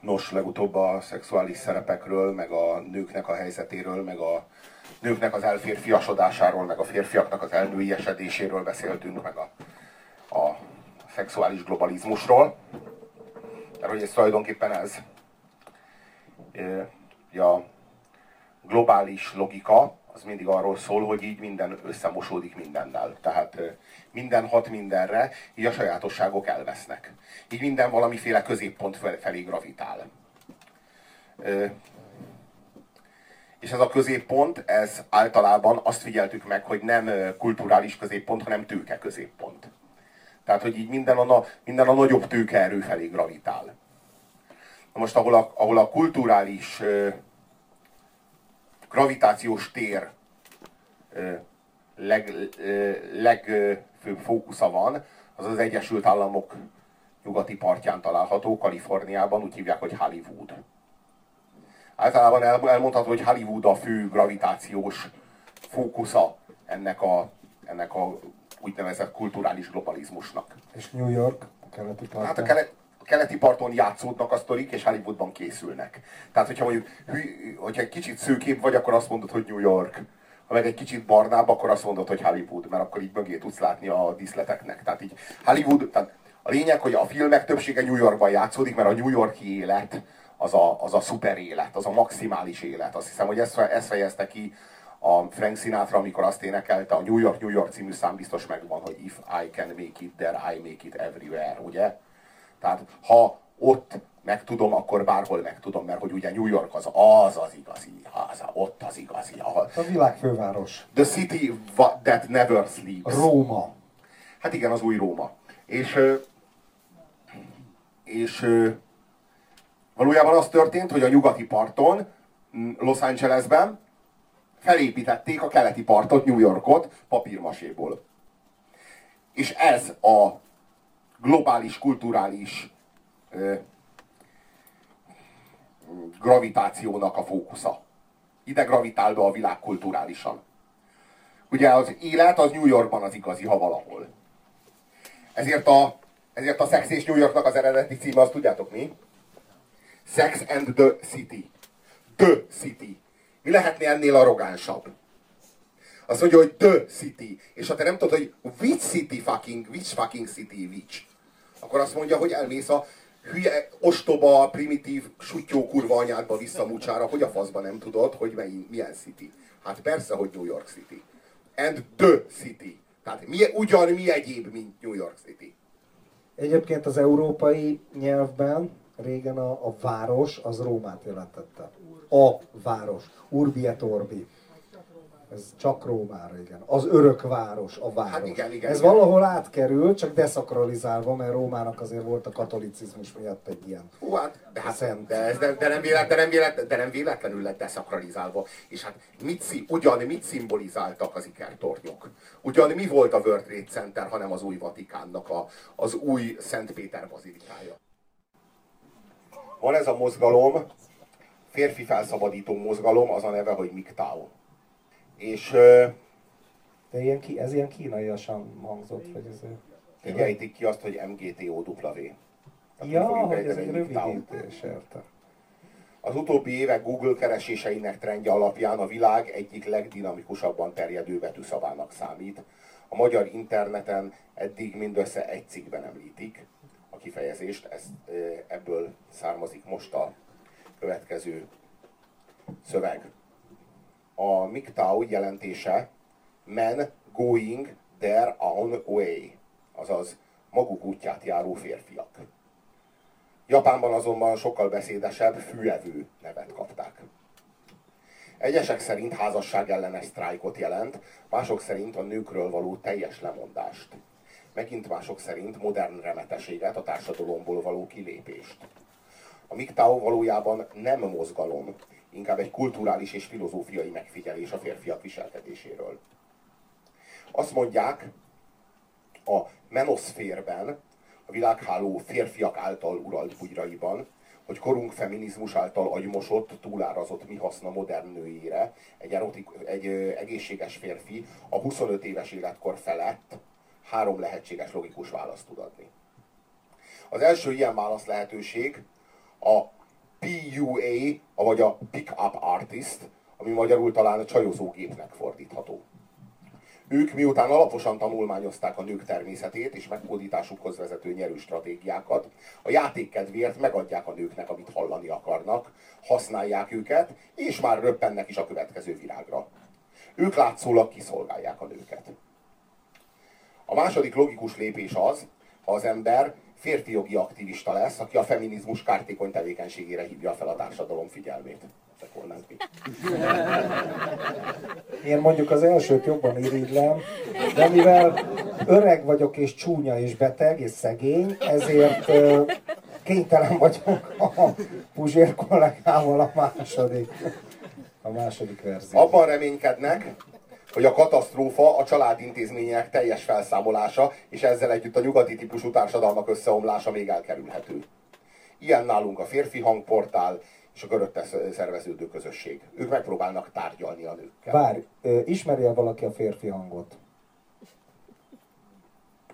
Nos, legutóbb a szexuális szerepekről, meg a nőknek a helyzetéről, meg a nőknek az elférfiasodásáról, meg a férfiaknak az elnőiesedéséről beszéltünk, meg a, a szexuális globalizmusról. Mert hogy ez tulajdonképpen ez. E, a globális logika az mindig arról szól, hogy így minden összemosódik mindennel. Tehát minden hat mindenre, így a sajátosságok elvesznek. Így minden valamiféle középpont felé gravitál. És ez a középpont, ez általában azt figyeltük meg, hogy nem kulturális középpont, hanem tőke középpont. Tehát, hogy így minden a, minden a nagyobb tőkeerő felé gravitál. Na most, ahol a, ahol a kulturális gravitációs tér leg, legfőbb fókusza van, az az Egyesült Államok nyugati partján található, Kaliforniában, úgy hívják, hogy Hollywood. Általában elmondható, hogy Hollywood a fő gravitációs fókusza ennek a, ennek a úgynevezett kulturális globalizmusnak. És New York, a keleti parton? Hát a, kelet, a keleti parton játszódnak a sztorik, és Hollywoodban készülnek. Tehát, hogyha mondjuk, hogyha egy kicsit szőkép vagy, akkor azt mondod, hogy New York. Ha meg egy kicsit barnább, akkor azt mondod, hogy Hollywood, mert akkor így mögé tudsz látni a díszleteknek. Tehát így Hollywood, tehát a lényeg, hogy a filmek többsége New Yorkban játszódik, mert a New Yorki élet az a, az a szuper élet, az a maximális élet. Azt hiszem, hogy ezt, ezt fejezte ki a Frank Sinatra, amikor azt énekelte, a New York, New York című szám biztos megvan, hogy if I can make it there, I make it everywhere, ugye? Tehát ha ott megtudom, akkor bárhol megtudom, mert hogy ugye New York az az az igazi, az, ott az igazi. A, a világ főváros. The city that never sleeps. Róma. Hát igen, az új Róma. És, és valójában az történt, hogy a nyugati parton, Los Angelesben felépítették a keleti partot, New Yorkot papírmaséból. És ez a globális, kulturális gravitációnak a fókusza. Ide gravitál be a világ kulturálisan. Ugye az élet az New Yorkban az igazi, ha valahol. Ezért a, ezért a Sex és New Yorknak az eredeti címe, azt tudjátok mi? Sex and the City. The City. Mi lehetne ennél arrogánsabb? Azt mondja, hogy the city. És ha te nem tudod, hogy which city fucking, which fucking city, which, akkor azt mondja, hogy elmész a hülye, ostoba, primitív, sutyó kurva anyádba visszamúcsára, hogy a faszba nem tudod, hogy mely, milyen city. Hát persze, hogy New York City. And the city. Tehát mi, ugyan mi egyéb, mint New York City. Egyébként az európai nyelvben régen a, a város az Rómát jelentette. A város. Urbi et orbi. Ez csak Rómára, igen. Az örök város, a város. Hát igen, igen, Ez igen. valahol átkerült, csak deszakralizálva, mert Rómának azért volt a katolicizmus miatt egy ilyen Hú, hát, de, hát, szent. De, ez, de, de, nem véletlen, de, nem véletlen, de nem véletlenül lett deszakralizálva. És hát mit, ugyan mit szimbolizáltak az ikertornyok? Ugyan mi volt a World Trade Center, hanem az új Vatikánnak a, az új Szent Péter bazilikája? Van ez a mozgalom, férfi felszabadító mozgalom, az a neve, hogy MGTOW. És... De ilyen ez ilyen kínaiasan hangzott, vagy ez... Ejtik ki azt, hogy MGTOW. Ja, hogy ez egy rövidítés, érte. Az utóbbi évek Google kereséseinek trendje alapján a világ egyik legdinamikusabban terjedő betűszavának számít. A magyar interneten eddig mindössze egy cikkben említik a kifejezést, ez, ebből származik most a következő szöveg. A MGTOW jelentése Men going their own way, azaz maguk útját járó férfiak. Japánban azonban sokkal beszédesebb fűevő nevet kapták. Egyesek szerint házasság ellenes sztrájkot jelent, mások szerint a nőkről való teljes lemondást. Megint mások szerint modern remeteséget, a társadalomból való kilépést. A MGTOW valójában nem mozgalom, inkább egy kulturális és filozófiai megfigyelés a férfiak viselkedéséről. Azt mondják, a menoszférben, a világháló férfiak által uralt bugyraiban, hogy korunk feminizmus által agymosott, túlárazott mi haszna modern nőjére egy, erotik, egy egészséges férfi a 25 éves életkor felett három lehetséges logikus választ tud adni. Az első ilyen válasz lehetőség a PUA, vagy a Pick-up Artist, ami magyarul talán a csajozógépnek fordítható. Ők miután alaposan tanulmányozták a nők természetét és megfordításukhoz vezető nyerő stratégiákat, a játék kedvéért megadják a nőknek, amit hallani akarnak, használják őket, és már röppennek is a következő virágra. Ők látszólag kiszolgálják a nőket. A második logikus lépés az, ha az ember férfi jogi aktivista lesz, aki a feminizmus kártékony tevékenységére hívja fel a társadalom figyelmét. Én mondjuk az elsőt jobban irigylem, de mivel öreg vagyok és csúnya és beteg és szegény, ezért kénytelen vagyok a Puzsér kollégával a második, a második verzió. Abban reménykednek, hogy a katasztrófa a családintézmények teljes felszámolása, és ezzel együtt a nyugati típusú társadalmak összeomlása még elkerülhető. Ilyen nálunk a férfi hangportál és a körötte szerveződő közösség. Ők megpróbálnak tárgyalni a nőkkel. Várj, ismeri valaki a férfi hangot?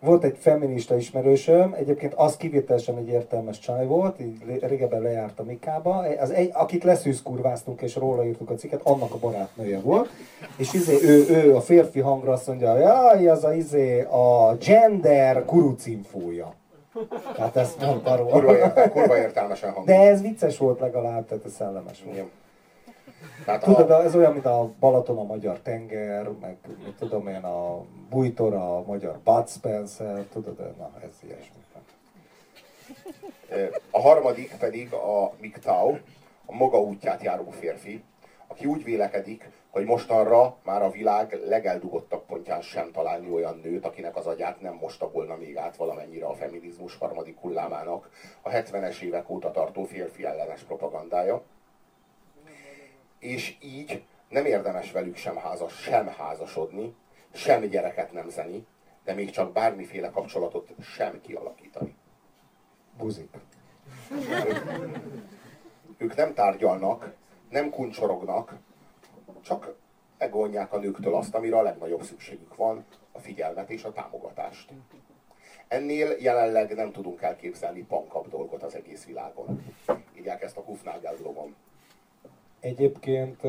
Volt egy feminista ismerősöm, egyébként az kivételesen egy értelmes csaj volt, így régebben lejárt a Mikába, az egy, akit leszűzkurváztunk és róla írtuk a cikket, annak a barátnője volt, és izé, ő, ő a férfi hangra azt mondja, jaj, az a, izé, a gender kurucinfója. Hát ezt mondta róla. Kurva, kurva értelmesen hangzik. De ez vicces volt legalább, tehát ez szellemes volt. Igen. Tehát Tudod, a... ez olyan, mint a Balaton a magyar tenger, meg mit tudom én, a Bújtor a magyar Bud Spencer, tudod, na ez ilyesmi. A harmadik pedig a MGTOW, a maga útját járó férfi, aki úgy vélekedik, hogy mostanra már a világ legeldugottabb pontján sem találni olyan nőt, akinek az agyát nem mosta volna még át valamennyire a feminizmus harmadik hullámának a 70-es évek óta tartó férfi ellenes propagandája és így nem érdemes velük sem, házas, sem házasodni, sem gyereket nemzeni, de még csak bármiféle kapcsolatot sem kialakítani. Buzik. Ők, nem tárgyalnak, nem kuncsorognak, csak megvonják a nőktől azt, amire a legnagyobb szükségük van, a figyelmet és a támogatást. Ennél jelenleg nem tudunk elképzelni pankap dolgot az egész világon. Írják ezt a Kufnagel blogon. Egyébként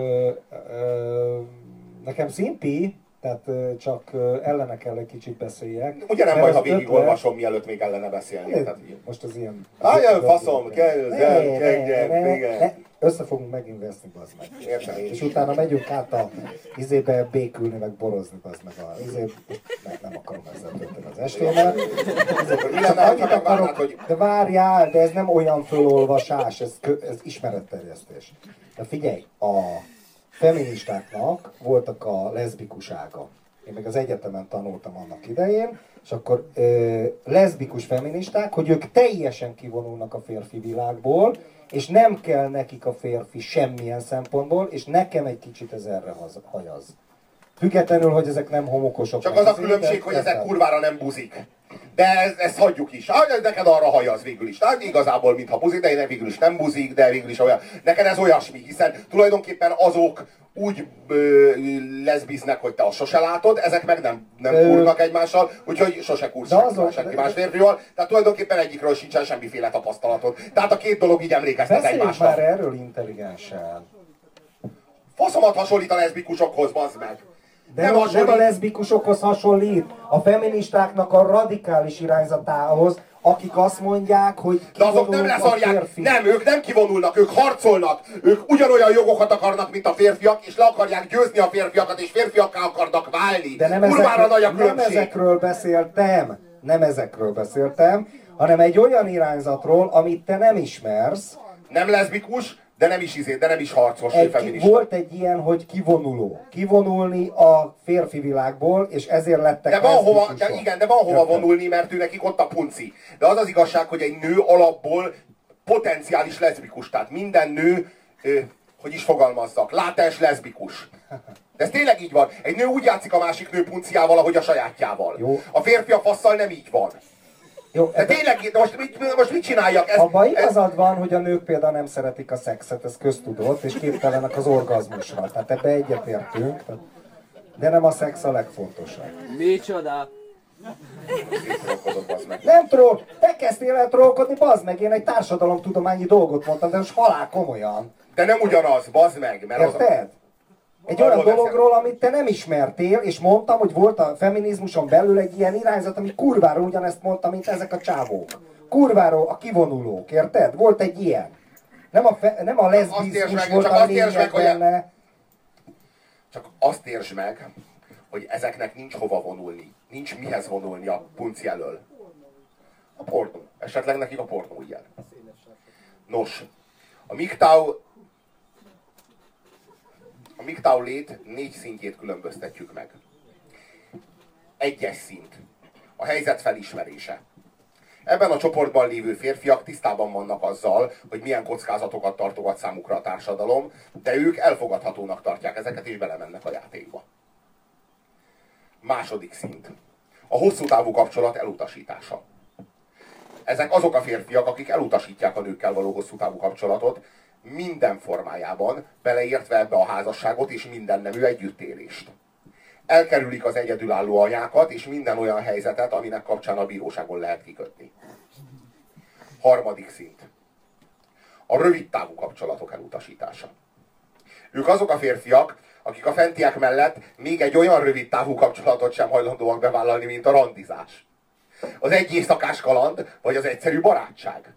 nekem szinti, tehát csak ellene kell egy kicsit beszéljek. Ugye nem baj, ha végigolvasom, mielőtt még ellene beszélni. Tehát... Most az ilyen... Álljon faszom, kell, kell, össze fogunk megint veszni, bazd meg. Értem És utána megyünk át a izébe békülni, meg borozni, bazd meg a izé, nem, nem akarom ezzel tölteni az estémet. De várjál, de ez nem olyan fölolvasás, ez, ez ismeretterjesztés. De figyelj, a feministáknak voltak a leszbikusága. Én meg az egyetemen tanultam annak idején, és akkor ö, leszbikus feministák, hogy ők teljesen kivonulnak a férfi világból, és nem kell nekik a férfi semmilyen szempontból, és nekem egy kicsit ez erre hajaz. Függetlenül, hogy ezek nem homokosok. Csak az a különbség, hogy ezek kurvára nem buzik. De ezt, ezt hagyjuk is. Ah, neked arra hajaz végül is. Tehát igazából, mintha buzik, de én végül is nem buzik, de végül is olyan. Neked ez olyasmi, hiszen tulajdonképpen azok úgy ö, leszbiznek, hogy te azt sose látod, ezek meg nem, nem ö... kurnak egymással, úgyhogy sose kursz azok... senki más férfival. Tehát tulajdonképpen egyikről sincsen semmiféle tapasztalatod. Tehát a két dolog így emlékeztet egymásra. már erről intelligensen. Faszomat hasonlít a leszbikusokhoz, bazd meg. De nem, a, nem a leszbikusokhoz hasonlít, a feministáknak a radikális irányzatához, akik azt mondják, hogy De azok nem leszarják, nem, ők nem kivonulnak, ők harcolnak, ők ugyanolyan jogokat akarnak, mint a férfiak, és le akarják győzni a férfiakat, és férfiakká akarnak válni. De nem, ezekről, nagy a nem ezekről beszéltem, nem ezekről beszéltem, hanem egy olyan irányzatról, amit te nem ismersz. Nem leszbikus, de nem is izé, de nem is harcos, egy, feminista. Volt egy ilyen, hogy kivonuló. Kivonulni a férfi világból, és ezért lettek de van hova, de igen, de van hova vonulni, mert ő nekik ott a punci. De az az igazság, hogy egy nő alapból potenciális leszbikus. Tehát minden nő, ö, hogy is fogalmazzak, látás leszbikus. De ez tényleg így van. Egy nő úgy játszik a másik nő punciával, ahogy a sajátjával. Jó. A férfi a fasszal nem így van. Jó, de tényleg, most mit, most mit csináljak? Ez, Abban igazad ez... van, hogy a nők például nem szeretik a szexet, ez köztudott, és képtelenek az orgazmusra. Tehát ebbe egyetértünk. De nem a szex a legfontosabb. Micsoda? Nem troll, te kezdtél el trollkodni, bazd meg, én egy társadalomtudományi dolgot mondtam, de most halál komolyan. De nem ugyanaz, bazd meg, mert az a... Egy olyan dologról, amit te nem ismertél, és mondtam, hogy volt a feminizmuson belül egy ilyen irányzat, ami kurvára ugyanezt mondta, mint ezek a csávók. Kurvára a kivonulók, érted? Volt egy ilyen. Nem a, fe, nem a leszbizmus volt a lényeg benne. Csak azt értsd meg, hogy ezeknek nincs hova vonulni. Nincs mihez vonulni a punci elől. A pornó. Esetleg nekik a pornó ilyen. Nos, a MGTOW a MGTOW lét négy szintjét különböztetjük meg. Egyes szint. A helyzet felismerése. Ebben a csoportban lévő férfiak tisztában vannak azzal, hogy milyen kockázatokat tartogat számukra a társadalom, de ők elfogadhatónak tartják ezeket, és belemennek a játékba. Második szint. A hosszú távú kapcsolat elutasítása. Ezek azok a férfiak, akik elutasítják a nőkkel való hosszú távú kapcsolatot, minden formájában, beleértve ebbe a házasságot és minden nemű együttélést. Elkerülik az egyedülálló anyákat és minden olyan helyzetet, aminek kapcsán a bíróságon lehet kikötni. Harmadik szint. A rövid távú kapcsolatok elutasítása. Ők azok a férfiak, akik a fentiek mellett még egy olyan rövid távú kapcsolatot sem hajlandóak bevállalni, mint a randizás. Az egy éjszakás kaland, vagy az egyszerű barátság.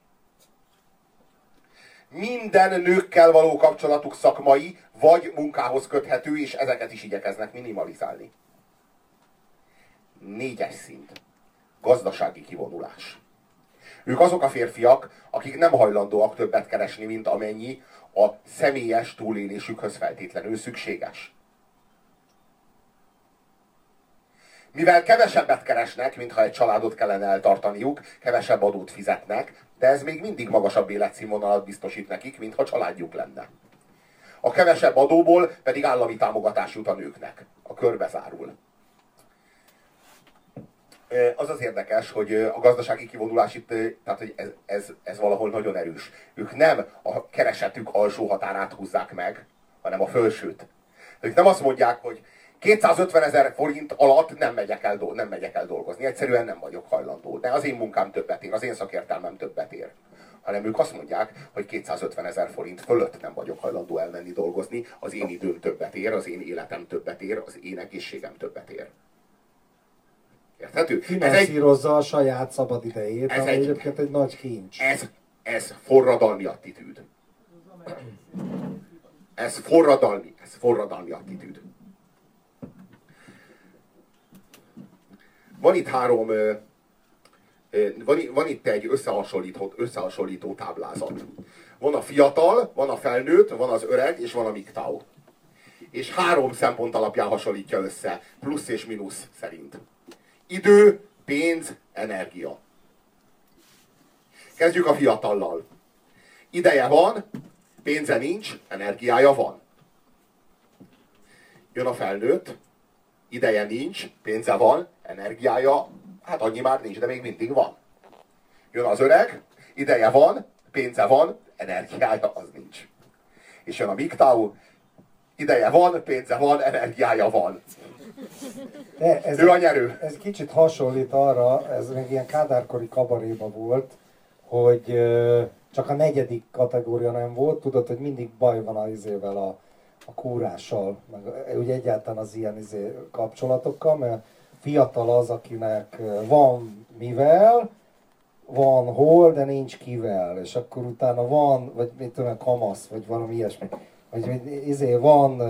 Minden nőkkel való kapcsolatuk szakmai, vagy munkához köthető, és ezeket is igyekeznek minimalizálni. Négyes szint. Gazdasági kivonulás. Ők azok a férfiak, akik nem hajlandóak többet keresni, mint amennyi a személyes túlélésükhöz feltétlenül szükséges. Mivel kevesebbet keresnek, mintha egy családot kellene eltartaniuk, kevesebb adót fizetnek, de ez még mindig magasabb életszínvonalat biztosít nekik, mintha családjuk lenne. A kevesebb adóból pedig állami támogatás jut a nőknek. A körbe zárul. Az az érdekes, hogy a gazdasági kivonulás itt, tehát hogy ez, ez, ez valahol nagyon erős. Ők nem a keresetük alsó határát húzzák meg, hanem a fölsőt. Ők nem azt mondják, hogy 250 ezer forint alatt nem megyek, el, nem megyek el dolgozni. Egyszerűen nem vagyok hajlandó. De az én munkám többet ér, az én szakértelmem többet ér. Hanem ők azt mondják, hogy 250 ezer forint fölött nem vagyok hajlandó elmenni dolgozni, az én időm többet ér, az én életem többet ér, az én egészségem többet ér. Érthető? Finanszírozza egy, a saját szabad idejét, ez ami egy, egyébként egy nagy kincs. Ez, ez forradalmi attitűd. Ez forradalmi, ez forradalmi attitűd. Van itt három, van, van itt egy összehasonlító, összehasonlító táblázat. Van a fiatal, van a felnőtt, van az öreg, és van a miktau. És három szempont alapján hasonlítja össze, plusz és mínusz szerint. Idő, pénz, energia. Kezdjük a fiatallal. Ideje van, pénze nincs, energiája van. Jön a felnőtt, ideje nincs, pénze van, energiája, hát annyi már nincs, de még mindig van. Jön az öreg, ideje van, pénze van, energiája az nincs. És jön a Miktau, ideje van, pénze van, energiája van. De ez, ő a nyerő. Ez kicsit hasonlít arra, ez még ilyen kádárkori kabaréba volt, hogy csak a negyedik kategória nem volt, tudod, hogy mindig baj van az izével a, a kúrással, meg ugye egyáltalán az ilyen izé kapcsolatokkal, mert fiatal az, akinek van mivel, van hol, de nincs kivel, és akkor utána van, vagy mit tudom, kamasz, vagy valami ilyesmi, vagy izé van,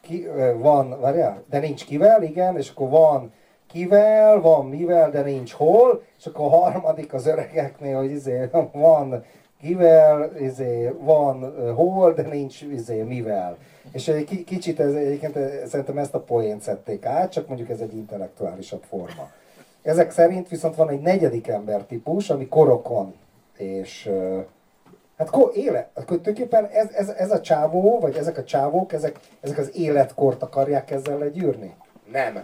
ki, van, várjál, de nincs kivel, igen, és akkor van kivel, van mivel, de nincs hol, és akkor a harmadik az öregeknél, hogy izé van kivel, izé, van hol, de nincs izé, mivel. És egy kicsit ez, egyébként szerintem ezt a poént szedték át, csak mondjuk ez egy intellektuálisabb forma. Ezek szerint viszont van egy negyedik embertípus, ami korokon, és hát ko, élet, hát tulajdonképpen ez, ez, ez, a csávó, vagy ezek a csávók, ezek, ezek az életkort akarják ezzel legyűrni? Nem.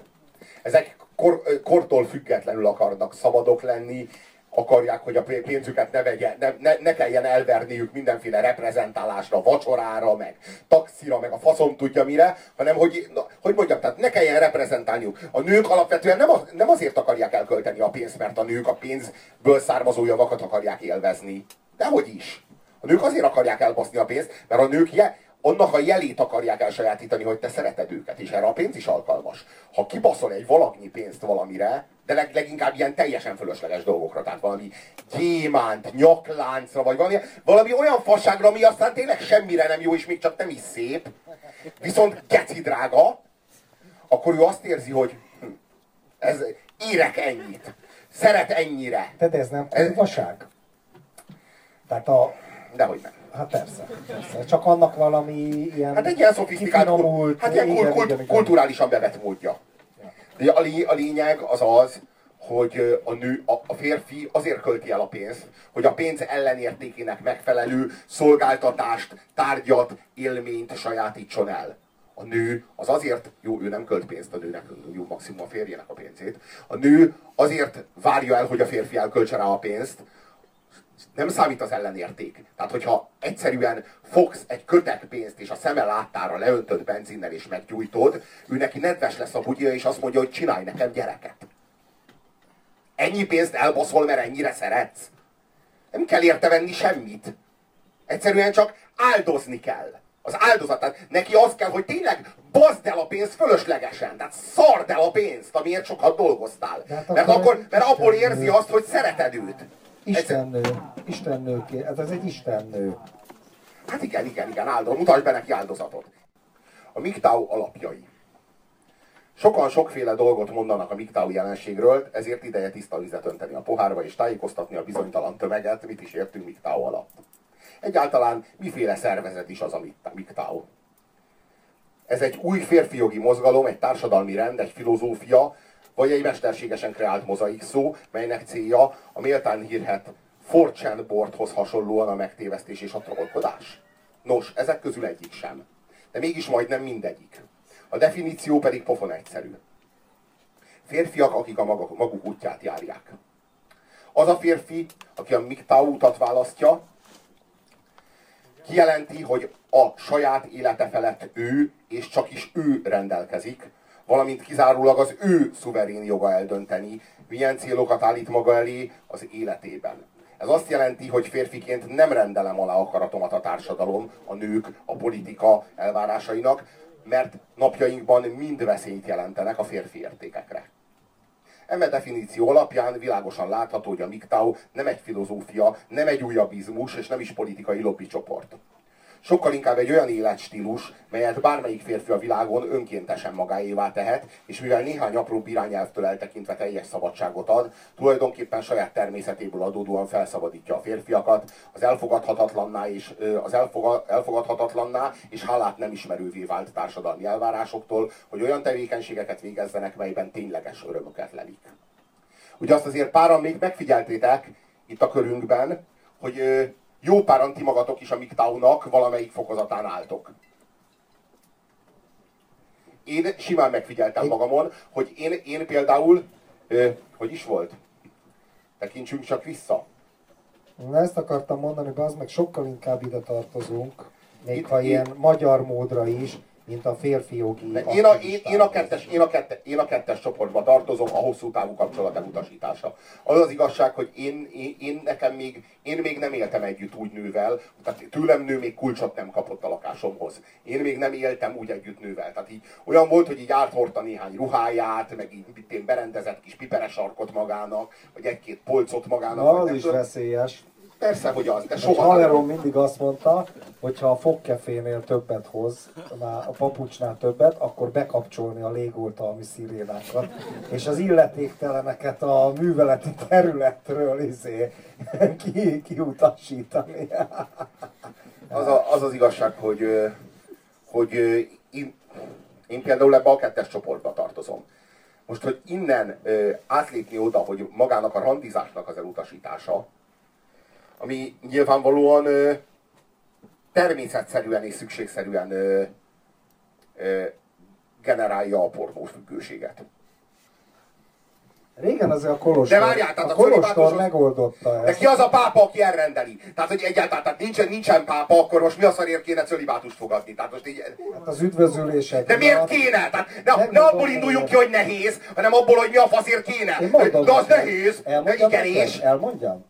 Ezek kor, kortól függetlenül akarnak szabadok lenni, akarják, hogy a pénzüket ne, vegye, ne, ne, ne kelljen elverniük mindenféle reprezentálásra, vacsorára, meg taxira, meg a faszom tudja mire, hanem hogy, na, hogy mondjam, tehát ne kelljen reprezentálniuk. A nők alapvetően nem, az, nem azért akarják elkölteni a pénzt, mert a nők a pénzből származó javakat akarják élvezni. Dehogy is. A nők azért akarják elbaszni a pénzt, mert a nők je, annak a jelét akarják elsajátítani, hogy te szereted őket, és erre a pénz is alkalmas. Ha kibaszol egy valagnyi pénzt valamire, de leg, leginkább ilyen teljesen fölösleges dolgokra, tehát valami gyémánt, nyakláncra, vagy valami, valami olyan fasságra, ami aztán tényleg semmire nem jó, és még csak nem is szép, viszont geci drága, akkor ő azt érzi, hogy hm, ez érek ennyit, szeret ennyire. De ez nem ez... vaság. Tehát a... Dehogy nem. Hát persze, persze. Csak annak valami ilyen Hát egy ilyen szofisztikált, hát ilyen igen, kult, igen, igen. kulturálisan bevett módja. De a, a lényeg az az, hogy a nő, a, a férfi azért költi el a pénzt, hogy a pénz ellenértékének megfelelő szolgáltatást, tárgyat, élményt sajátítson el. A nő az azért, jó, ő nem költ pénzt a nőnek, jó, maximum a férjének a pénzét. A nő azért várja el, hogy a férfi elköltse rá a pénzt, nem számít az ellenérték. Tehát, hogyha egyszerűen fogsz egy kötek pénzt, és a szeme láttára leöntött benzinnel és meggyújtod, ő neki nedves lesz a bugyja, és azt mondja, hogy csinálj nekem gyereket. Ennyi pénzt elbaszol, mert ennyire szeretsz. Nem kell érte venni semmit. Egyszerűen csak áldozni kell. Az áldozat. Tehát neki az kell, hogy tényleg bazd el a pénzt fölöslegesen. Tehát szard el a pénzt, amiért sokat dolgoztál. Hát mert akkor, mert abból érzi azt, hogy szereted őt. Istennő. Istennő. Hát ez egy istennő. Hát igen, igen, igen, áldozat. Mutasd be neki áldozatot. A MGTOW alapjai. Sokan sokféle dolgot mondanak a MGTOW jelenségről, ezért ideje tiszta vizet önteni a pohárba és tájékoztatni a bizonytalan tömeget, mit is értünk MGTOW alatt. Egyáltalán miféle szervezet is az a MGTOW? Ez egy új férfijogi mozgalom, egy társadalmi rend, egy filozófia, vagy egy mesterségesen kreált mozaik szó, melynek célja a méltán hírhet Fortune boardhoz hasonlóan a megtévesztés és a trollkodás? Nos, ezek közül egyik sem. De mégis majdnem mindegyik. A definíció pedig pofon egyszerű. Férfiak, akik a maguk, maguk útját járják. Az a férfi, aki a MGTOW utat választja, kijelenti, hogy a saját élete felett ő, és csak is ő rendelkezik, valamint kizárólag az ő szuverén joga eldönteni, milyen célokat állít maga elé az életében. Ez azt jelenti, hogy férfiként nem rendelem alá akaratomat a társadalom, a nők, a politika elvárásainak, mert napjainkban mind veszélyt jelentenek a férfi értékekre. Eme definíció alapján világosan látható, hogy a MGTOW nem egy filozófia, nem egy újabbizmus, és nem is politikai lobbycsoport sokkal inkább egy olyan életstílus, melyet bármelyik férfi a világon önkéntesen magáévá tehet, és mivel néhány apró irányelvtől eltekintve teljes szabadságot ad, tulajdonképpen saját természetéből adódóan felszabadítja a férfiakat az elfogadhatatlanná és az elfogad, elfogadhatatlanná és hálát nem ismerővé vált társadalmi elvárásoktól, hogy olyan tevékenységeket végezzenek, melyben tényleges örömöket lelik. Ugye azt azért páran még megfigyeltétek itt a körünkben, hogy jó páran ti magatok is a MGTOW-nak valamelyik fokozatán álltok. Én simán megfigyeltem magamon, hogy én, én például, ö, hogy is volt? Tekintsünk csak vissza. Na ezt akartam mondani, az meg sokkal inkább ide tartozunk, még itt, ha ilyen magyar módra is, mint a férfi jogi én a, én, én, a kettes, én, a kette, én a kettes csoportba tartozom, a hosszú távú kapcsolat elutasítása. Az az igazság, hogy én, én, én, nekem még, én még nem éltem együtt úgy nővel, tehát tőlem nő még kulcsot nem kapott a lakásomhoz. Én még nem éltem úgy együtt nővel. Tehát így olyan volt, hogy így áthordta néhány ruháját, meg így én berendezett kis piperes arkot magának, vagy egy-két polcot magának. Na, az is veszélyes. Persze, hogy az, de soha Haverom mindig azt mondta, hogy ha a fogkefénél többet hoz, már a papucsnál többet, akkor bekapcsolni a légoltalmi szirénákat, és az illetékteleneket a műveleti területről izé, ki, kiutasítani. Az, a, az az igazság, hogy, hogy én, én például ebbe a kettes csoportba tartozom. Most, hogy innen átlépni oda, hogy magának a randizásnak az elutasítása, ami nyilvánvalóan ö, természetszerűen és szükségszerűen ö, ö, generálja a pornófüggőséget. Régen azért a Kolostor, De várjál, tehát a a Kolostor megoldotta De ezt. ki az a pápa, aki elrendeli? Tehát, hogy egyáltalán tehát nincsen, nincsen pápa, akkor most mi a szarért kéne cölibátust fogadni? Tehát most így, Hát az üdvözülések. de miért kéne? Tehát ne, ne abból induljunk ki, hogy- nehéz, hanem abból, hogy mi a faszért kéne. Én mondom De az nehéz, de Elmondjam igenés. Elmondjam?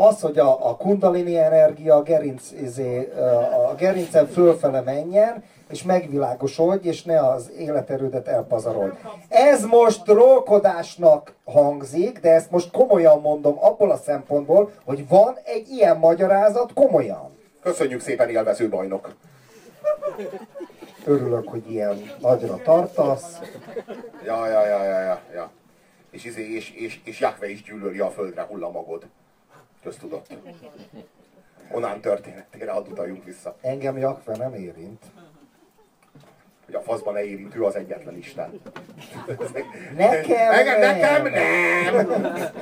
Az, hogy a, a kundalini energia a, gerinc, izé, a gerincen fölfele menjen, és megvilágosodj, és ne az életerődet elpazarolj. Ez most trollkodásnak hangzik, de ezt most komolyan mondom abból a szempontból, hogy van egy ilyen magyarázat komolyan. Köszönjük szépen, élvező bajnok. Örülök, hogy ilyen nagyra tartasz. Ja, ja, ja, ja, ja, ja. És, izé, és, és, és Jakve is gyűlöli a földre hullamagod. Köztudott. Onnan történetére hadd utaljunk vissza. Engem Jakve nem érint. Hogy a faszban ne érint, ő az egyetlen Isten. Nekem Engem, nem. nekem nem!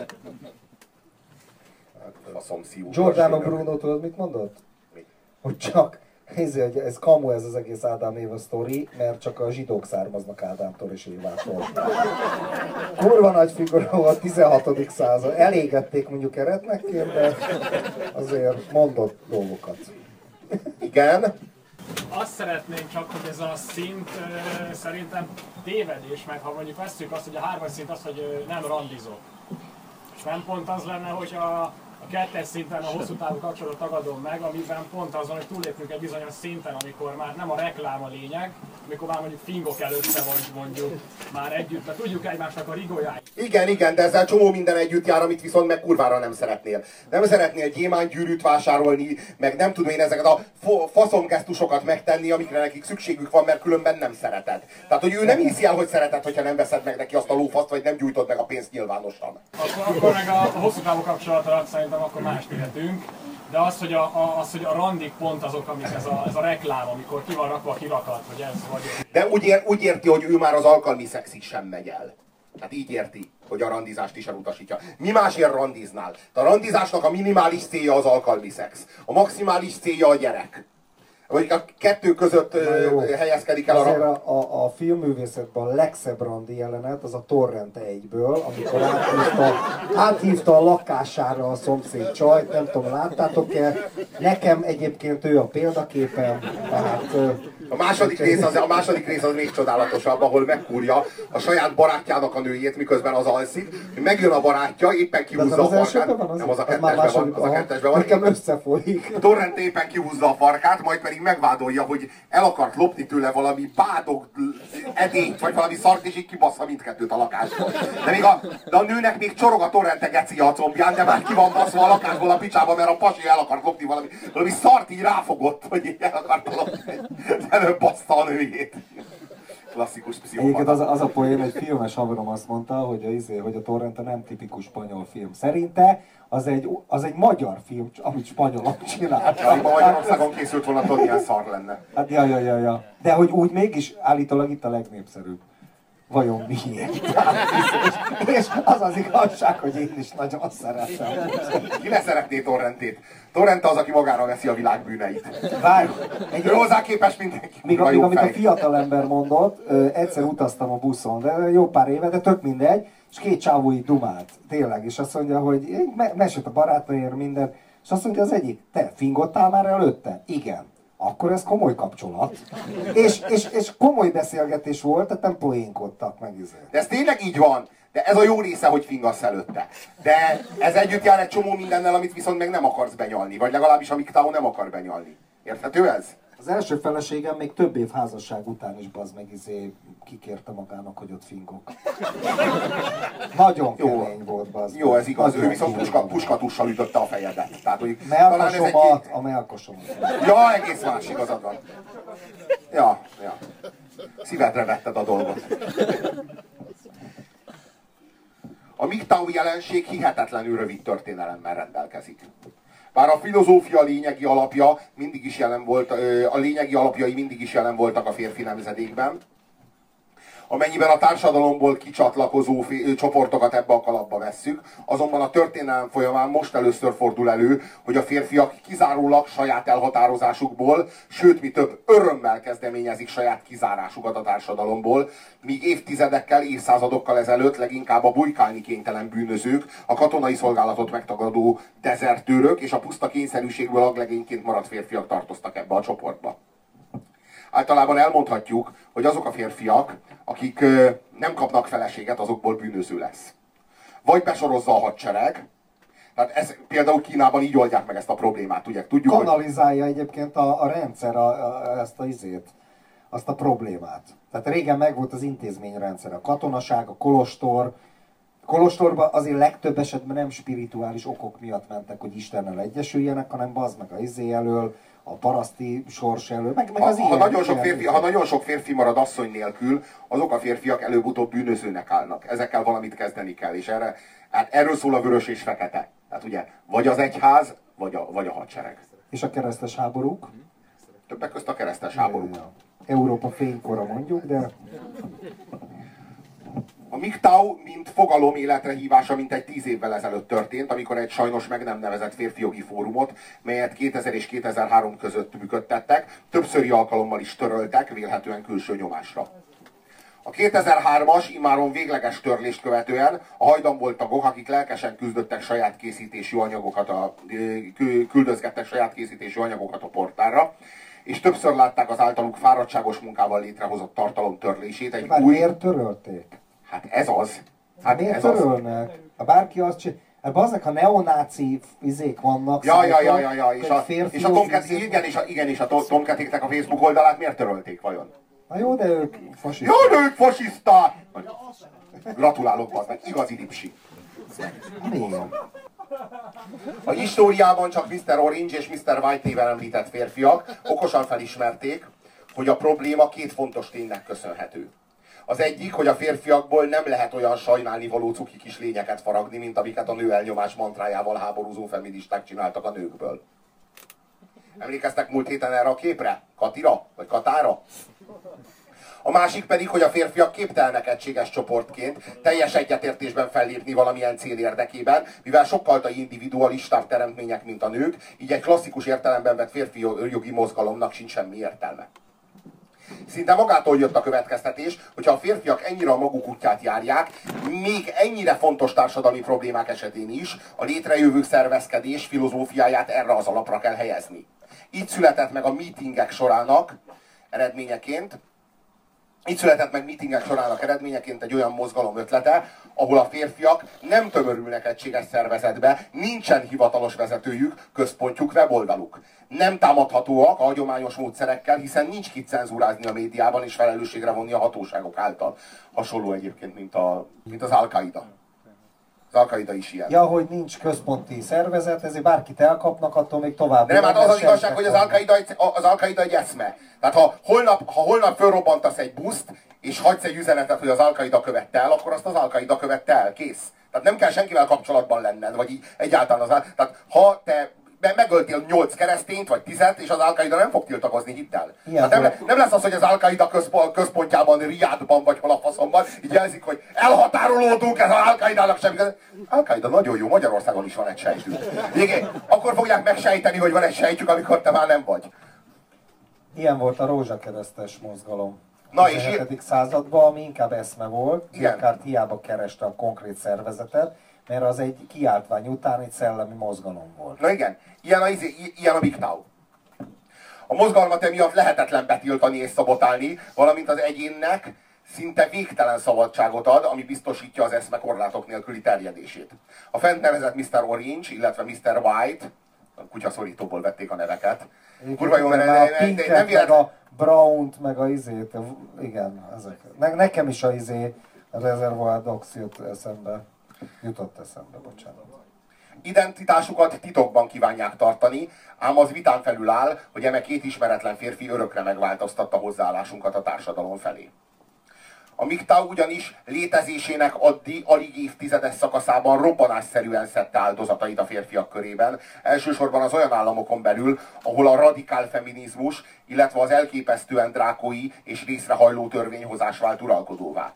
Faszom szíjú. Giordano Bruno tudod mit mondott? Mi? Hogy csak, ez, hogy ez kamu ez az egész Ádám Éva sztori, mert csak a zsidók származnak Ádámtól és Évától. Kurva nagy figura volt, 16. század. Elégették mondjuk eretnekként, de azért mondott dolgokat. Igen. Azt szeretnénk csak, hogy ez a szint ö, szerintem tévedés, meg ha mondjuk veszük azt, hogy a hármas szint az, hogy ö, nem randizok. És nem pont az lenne, hogy a, a kettes szinten a hosszú távú kapcsolatot tagadom meg, amiben pont az van, hogy túlépünk egy bizonyos szinten, amikor már nem a reklám a lényeg, amikor már mondjuk fingok előtte vagy mondjuk már együtt, mert tudjuk egymásnak a rigójáit. Igen, igen, de ezzel csomó minden együtt jár, amit viszont meg kurvára nem szeretnél. Nem szeretnél gyémánygyűrűt vásárolni, meg nem tudom én ezeket a faszomgesztusokat megtenni, amikre nekik szükségük van, mert különben nem szereted. Tehát, hogy ő nem hiszi el, hogy szereted, hogyha nem veszed meg neki azt a lófaszt, vagy nem gyújtod meg a pénzt nyilvánosan. Akkor, akkor meg a hosszú távú kapcsolatra szerintem akkor más tehetünk. De az, hogy a, a, az, hogy a randik pont azok, amik ez a, ez a reklám, amikor ki van rakva a kirakat, hogy ez vagy. De úgy, ér, úgy érti, hogy ő már az alkalmi szexig sem megy el. Hát így érti, hogy a randizást is elutasítja. Mi másért randiznál? A randizásnak a minimális célja az alkalmi szex. A maximális célja a gyerek. Vagy a kettő között helyezkedik el a, Azért a, a, a filmművészetben a legszebb randi jelenet az a Torrent 1-ből, amikor áthívta, áthívta a lakására a szomszéd csajt, nem tudom, láttátok-e? Nekem egyébként ő a példaképem, tehát A második rész az, a második rész az még csodálatosabb, ahol megkúrja a saját barátjának a nőjét, miközben az alszik, hogy megjön a barátja, éppen kihúzza a farkát. van, az, nem, az a kettesben van, az a kettesben van. Nekem összefolyik. Torrent éppen kihúzza a farkát, majd pedig megvádolja, hogy el akart lopni tőle valami bádog edényt, vagy valami szart, és így kibassza mindkettőt a lakásból. De még a, de a nőnek még csorog a torrente geci a combján, de már ki van baszva a lakásból a picsába, mert a pasi el akart lopni valami, valami szart így ráfogott, hogy így el akart lopni. Előbb bassza a nőjét. Klasszikus Egyébként pszichopata. az, az a poén, egy filmes haverom azt mondta, hogy a, izé, hogy a Torrente nem tipikus spanyol film. Szerinte az egy, az egy magyar film, amit spanyolok csináltak. Ha Magyarországon készült volna, tudod, milyen szar lenne. Hát ja, ja, ja, ja. De hogy úgy mégis állítólag itt a legnépszerűbb. Vajon miért? és, az az igazság, hogy én is nagyon szeretem. Ki ne szeretné Torrentét? Torrente az, aki magára veszi a világ bűneit. Várj, egy, Ő hozzá képest mindenki. még, jó amit a fej. fiatalember mondott, ö, egyszer utaztam a buszon, de jó pár éve, de tök mindegy, és két csávó így dumált, tényleg, és azt mondja, hogy me- mesélt a barátaért minden, és azt mondja az egyik, te fingottál már előtte? Igen. Akkor ez komoly kapcsolat. És, és, és komoly beszélgetés volt, tehát nem poénkodtak meg izé. De ez tényleg így van. De ez a jó része, hogy fingasz előtte. De ez együtt jár egy csomó mindennel, amit viszont meg nem akarsz benyalni. Vagy legalábbis amit Tao nem akar benyalni. Érthető ez? Az első feleségem még több év házasság után is bazd meg izé kikérte magának, hogy ott fingok. Nagyon Jó. kemény volt bazd Jó, ez igaz. Ő viszont puska, puskatussal ütötte a fejedet. Tehát, hogy ez egy... Melkosomat, a melkosomat. Ja, egész más igazad van. Ja, ja. Szívedre vetted a dolgot. A MGTOW jelenség hihetetlenül rövid történelemmel rendelkezik. Bár a filozófia lényegi alapja mindig is jelen volt, a lényegi alapjai mindig is jelen voltak a férfi nemzedékben, amennyiben a társadalomból kicsatlakozó csoportokat ebbe a kalapba vesszük, azonban a történelem folyamán most először fordul elő, hogy a férfiak kizárólag saját elhatározásukból, sőt, mi több örömmel kezdeményezik saját kizárásukat a társadalomból, míg évtizedekkel, évszázadokkal ezelőtt leginkább a bujkálni kénytelen bűnözők, a katonai szolgálatot megtagadó dezertőrök és a puszta kényszerűségből aglegényként maradt férfiak tartoztak ebbe a csoportba. Általában elmondhatjuk, hogy azok a férfiak, akik nem kapnak feleséget, azokból bűnöző lesz. Vagy besorozza a hadsereg, tehát ez, például Kínában így oldják meg ezt a problémát, ugye? Tudjuk, Kanalizálja hogy... egyébként a, a rendszer a, a, ezt a izét, azt a problémát. Tehát régen megvolt az intézményrendszer, a katonaság, a kolostor, Kolostorba azért legtöbb esetben nem spirituális okok miatt mentek, hogy Istennel egyesüljenek, hanem bazd meg a izé elől, a paraszti sors elől, meg, meg az ha, ha, nagyon sok férfi, ha nagyon sok férfi marad asszony nélkül, azok a férfiak előbb-utóbb bűnözőnek állnak. Ezekkel valamit kezdeni kell, és erre, hát erről szól a vörös és fekete. Tehát ugye, vagy az egyház, vagy a, vagy a hadsereg. És a keresztes háborúk? Többek közt a keresztes háborúk. Európa fénykora mondjuk, de... A MGTOW, mint fogalom életre hívása, mint egy tíz évvel ezelőtt történt, amikor egy sajnos meg nem nevezett férfi jogi fórumot, melyet 2000 és 2003 között működtettek, többszöri alkalommal is töröltek, vélhetően külső nyomásra. A 2003-as imáron végleges törlést követően a hajdan tagok, akik lelkesen küzdöttek saját készítésű anyagokat, a, küldözgettek saját készítésű anyagokat a portára, és többször látták az általuk fáradtságos munkával létrehozott tartalom törlését. Egy új... miért törölték? Hát ez az. Hát Miért ez törölnek? Az. Ha bárki azt csinál, Hát bazdek, ha neonáci izék vannak, ja, ja, ja, ja, ja, és a, és a Tomcat, igen, és a, igen, és a Tomcatéknek a Facebook oldalát miért törölték vajon? Na jó, de ők fasiszták. Jó, de ők fasiszták! Gratulálok, bazd meg, igazi lipsi. Miért? A históriában csak Mr. Orange és Mr. White néven említett férfiak okosan felismerték, hogy a probléma két fontos ténynek köszönhető. Az egyik, hogy a férfiakból nem lehet olyan sajnálni való cuki kis lényeket faragni, mint amiket a nő elnyomás mantrájával háborúzó feministák csináltak a nőkből. Emlékeztek múlt héten erre a képre? Katira? Vagy Katára? A másik pedig, hogy a férfiak képtelnek egységes csoportként teljes egyetértésben fellépni valamilyen cél érdekében, mivel sokkal individualistább teremtmények, mint a nők, így egy klasszikus értelemben vett férfi jogi mozgalomnak sincs semmi értelme. Szinte magától jött a következtetés, hogyha a férfiak ennyire a maguk útját járják, még ennyire fontos társadalmi problémák esetén is a létrejövő szervezkedés filozófiáját erre az alapra kell helyezni. Így született meg a meetingek sorának eredményeként így született meg meetingek sorának eredményeként egy olyan mozgalom ötlete, ahol a férfiak nem tömörülnek egységes szervezetbe, nincsen hivatalos vezetőjük, központjuk, weboldaluk. Nem támadhatóak a hagyományos módszerekkel, hiszen nincs kit cenzúrázni a médiában és felelősségre vonni a hatóságok által. Hasonló egyébként, mint, a, mint az Al-Qaida. Al-Qaida is ilyen. Ja, hogy nincs központi szervezet, ezért bárkit elkapnak, attól még tovább. De nem, hát az az igazság, hogy az Al-Qaida egy, az Al-Qaida egy eszme. Tehát ha holnap, ha holnap fölrobbantasz egy buszt, és hagysz egy üzenetet, hogy az Al-Qaida követte el, akkor azt az Al-Qaida követte el, kész. Tehát nem kell senkivel kapcsolatban lenned, vagy így egyáltalán az. Tehát ha te megöltél nyolc keresztényt, vagy tizet, és az al nem fog tiltakozni, hittel. Hát nem, nem lesz az, hogy az al központjában, Riadban, vagy hol a faszomban, így jelzik, hogy elhatárolódunk, ez az al semmi. al nagyon jó, Magyarországon is van egy sejtünk. Igen, akkor fogják megsejteni, hogy van egy sejtjük, amikor te már nem vagy. Ilyen volt a rózsakeresztes mozgalom. Na és 17. században, ami inkább eszme volt, Descartes hiába kereste a konkrét szervezetet, mert az egy kiáltvány után egy szellemi mozgalom volt. Na igen, ilyen a, izé, ilyen a MGTOW. A mozgalmat emiatt lehetetlen betiltani és szabotálni, valamint az egyénnek szinte végtelen szabadságot ad, ami biztosítja az eszme korlátok nélküli terjedését. A fent nevezett Mr. Orange, illetve Mr. White, a kutyaszorítóból vették a neveket. Kurva jó, mert nem meg a Brown-t, meg a izét, igen, ezek. Ne, nekem is a izé, a Reservoir Dogs jött eszembe. Jutott eszembe, bocsánat. Identitásukat titokban kívánják tartani, ám az vitán felül áll, hogy eme két ismeretlen férfi örökre megváltoztatta hozzáállásunkat a társadalom felé. A MGTOW ugyanis létezésének addig alig évtizedes szakaszában robbanásszerűen szedte áldozatait a férfiak körében, elsősorban az olyan államokon belül, ahol a radikál feminizmus, illetve az elképesztően drákói és részrehajló törvényhozás vált uralkodóvá.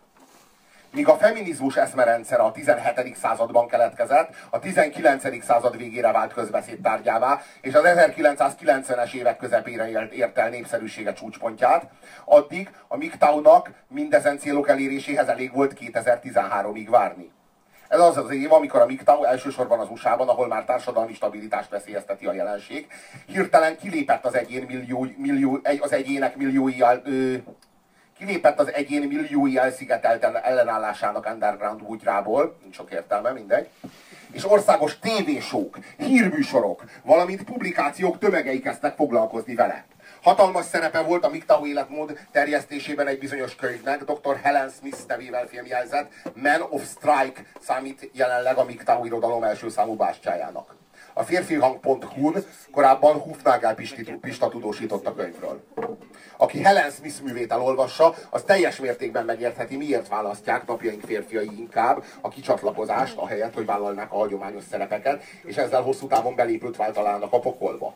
Míg a feminizmus eszmerendszere a 17. században keletkezett, a 19. század végére vált közbeszéd tárgyává, és az 1990-es évek közepére ért el népszerűsége csúcspontját, addig a MGTOW-nak mindezen célok eléréséhez elég volt 2013-ig várni. Ez az az év, amikor a MGTOW elsősorban az USA-ban, ahol már társadalmi stabilitást veszélyezteti a jelenség, hirtelen kilépett az egyén millió, millió, az egyének milliói kilépett az egyén milliói elszigetelt ellenállásának underground bújtrából, nincs sok értelme, mindegy, és országos tévésók, hírműsorok, valamint publikációk tömegei kezdtek foglalkozni vele. Hatalmas szerepe volt a MGTOW életmód terjesztésében egy bizonyos könyvnek, dr. Helen Smith nevével filmjelzett Man of Strike számít jelenleg a MGTOW irodalom első számú bástyájának. A férfihang.hu-n korábban Hufnagel Pista tudósított a könyvről. Aki Helen Smith művét elolvassa, az teljes mértékben megértheti, miért választják napjaink férfiai inkább a kicsatlakozást, ahelyett, hogy vállalnák a hagyományos szerepeket, és ezzel hosszú távon belépőt váltalának a pokolba.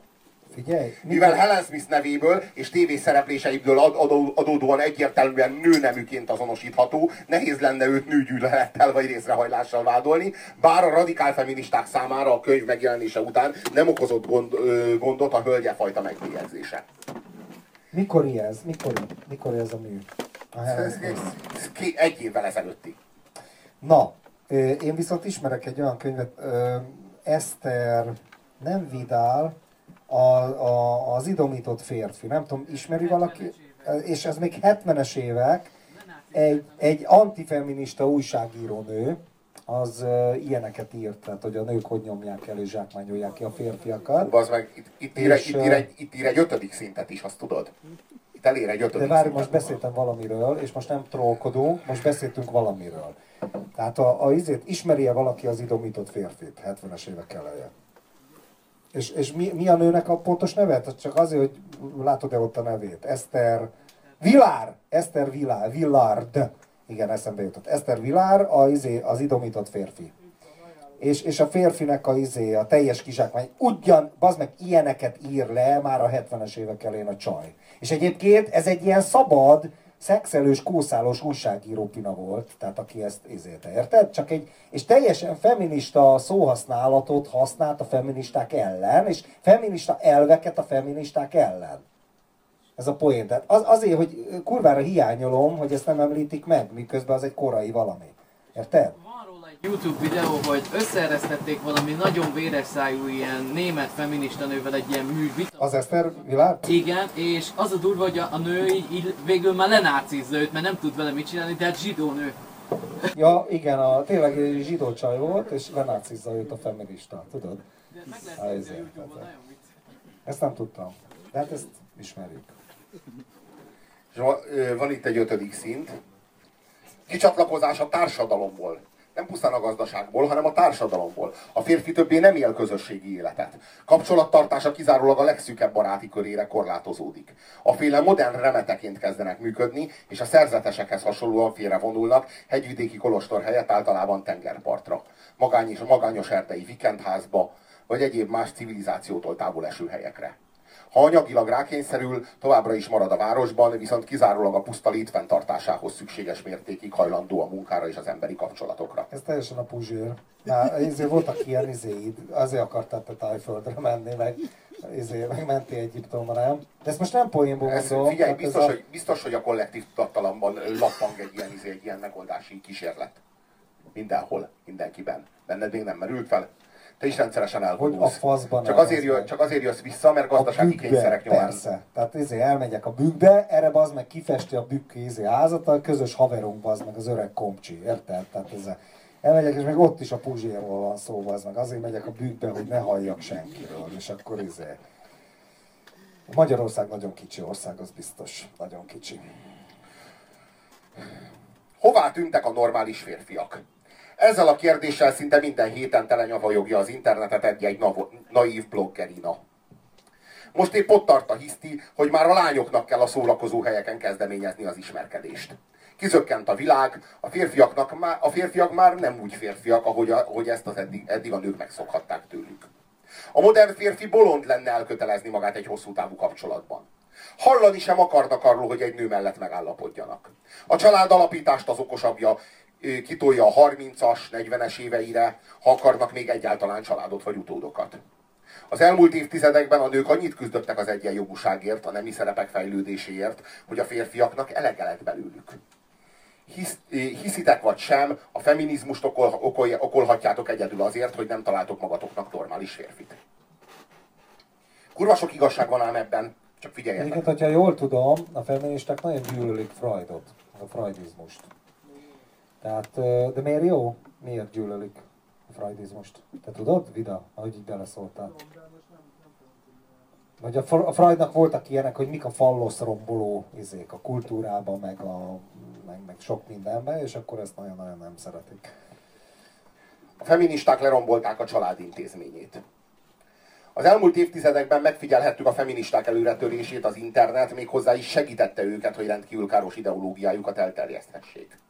Figyelj, Mivel Helen Smith nevéből és tévé szerepléseiből adó, adódóan egyértelműen nőneműként azonosítható, nehéz lenne őt nőgyűlölettel vagy részrehajlással vádolni, bár a radikál feministák számára a könyv megjelenése után nem okozott gond, ö, gondot a hölgyefajta megbélyegzése. Mikor ez? Mikor, mikor ez a mű? A ez, ez, ez egy évvel ezelőtti. Na, én viszont ismerek egy olyan könyvet, Eszter, nem Vidál, a, a, az idomított férfi. Nem tudom, ismeri valaki? És ez még 70-es évek, egy, egy antifeminista újságíró nő, az uh, ilyeneket írt, tehát hogy a nők hogy nyomják el és zsákmányolják ki a férfiakat. Az meg itt, itt, ír, és, itt, ír egy, itt ír egy ötödik szintet is, azt tudod? Itt elér egy ötödik De várj, most beszéltem valamiről, és most nem trollkodunk, most beszéltünk valamiről. Tehát a, a izét, ismeri-e valaki az idomított férfit 70-es évek eleje? És, és mi, mi a nőnek a pontos neve? Tehát csak azért, hogy látod-e ott a nevét. Eszter Vilár! Eszter Vilár, Villard. Igen, eszembe jutott. Eszter Vilár, a, izé, az idomított férfi. És, és a férfinek a, izé, a teljes kizsákmány, ugyan, bazd meg, ilyeneket ír le már a 70-es évek elején a csaj. És egyébként ez egy ilyen szabad, szexelős, kószálós újságíró pina volt, tehát aki ezt izélte, érted? Csak egy, és teljesen feminista szóhasználatot használt a feministák ellen, és feminista elveket a feministák ellen. Ez a poén. Tehát az, azért, hogy kurvára hiányolom, hogy ezt nem említik meg, miközben az egy korai valami. Érted? YouTube videó, hogy összeeresztették valami nagyon véres szájú ilyen német feminista nővel egy ilyen mű Az Eszter világ? Igen, és az a durva, hogy a, a nő így, így végül már lenácizza őt, mert nem tud vele mit csinálni, de hát zsidó nő. Ja, igen, a, tényleg egy zsidó csaj volt, és lenácizza őt a feminista, tudod? De meg lehet Ezt nem tudtam, de hát ezt ismerjük. És van, itt egy ötödik szint, kicsatlakozás a társadalomból nem pusztán a gazdaságból, hanem a társadalomból. A férfi többé nem él közösségi életet. Kapcsolattartása kizárólag a legszűkebb baráti körére korlátozódik. A féle modern remeteként kezdenek működni, és a szerzetesekhez hasonlóan félrevonulnak hegyvidéki kolostor helyett általában tengerpartra. Magányos, magányos erdei vikendházba, vagy egyéb más civilizációtól távol eső helyekre. Ha anyagilag rákényszerül, továbbra is marad a városban, viszont kizárólag a puszta létfenntartásához szükséges mértékig hajlandó a munkára és az emberi kapcsolatokra. Ez teljesen a puzsér. Már ezért voltak ilyen izéid, azért akartál te tájföldre menni, meg izé, meg mentél Egyiptomra, nem? De ezt most nem poénból mondom. Figyelj, biztos, a... hogy, biztos, hogy a kollektív tudattalamban lappang egy ilyen, izé, egy ilyen megoldási kísérlet. Mindenhol, mindenkiben. Benned még nem merült fel? Te is rendszeresen elvonulsz. A faszban csak azért, jö, csak azért jössz vissza, mert gazdasági kényszerek nyomán. Persze. Tehát izé elmegyek a bükkbe, erre az meg kifesti a bükk izé házat, a közös haverunk az meg az öreg komcsi, érted? Tehát ez elmegyek, és még ott is a puzsérról van szó, az meg azért megyek a bükkbe, hogy ne halljak senkiről, és akkor izé. Magyarország nagyon kicsi ország, az biztos. Nagyon kicsi. Hová tűntek a normális férfiak? Ezzel a kérdéssel szinte minden héten telenyavajogja az internetet egy-egy naív bloggerina. Most épp ott tart a hiszti, hogy már a lányoknak kell a szórakozó helyeken kezdeményezni az ismerkedést. Kizökkent a világ, a férfiaknak már, a férfiak már nem úgy férfiak, ahogy, a, ahogy ezt az eddig, eddig a nők megszokhatták tőlük. A modern férfi bolond lenne elkötelezni magát egy hosszú távú kapcsolatban. Hallani sem akarnak arról, hogy egy nő mellett megállapodjanak. A család alapítást az okosabbja kitolja a 30-as, 40-es éveire, ha akarnak még egyáltalán családot vagy utódokat. Az elmúlt évtizedekben a nők annyit küzdöttek az egyenjogúságért, a nemi szerepek fejlődéséért, hogy a férfiaknak elege lett belőlük. Hisz, hiszitek vagy sem, a feminizmust okol, okol, okolhatjátok egyedül azért, hogy nem találtok magatoknak normális férfit. Kurva sok igazság van ám ebben, csak figyeljetek. Igen, hogyha jól tudom, a feministák nagyon gyűlölik Freudot, a freudizmust. Tehát, de miért jó? Miért gyűlölik a freudizmust? Te tudod, Vida, ahogy így beleszóltál? Vagy a Freudnak voltak ilyenek, hogy mik a fallosz romboló izék a kultúrában, meg, a, meg, meg sok mindenben, és akkor ezt nagyon-nagyon nem szeretik. A feministák lerombolták a család intézményét. Az elmúlt évtizedekben megfigyelhettük a feministák előretörését az internet, még hozzá is segítette őket, hogy rendkívül káros ideológiájukat elterjeszthessék.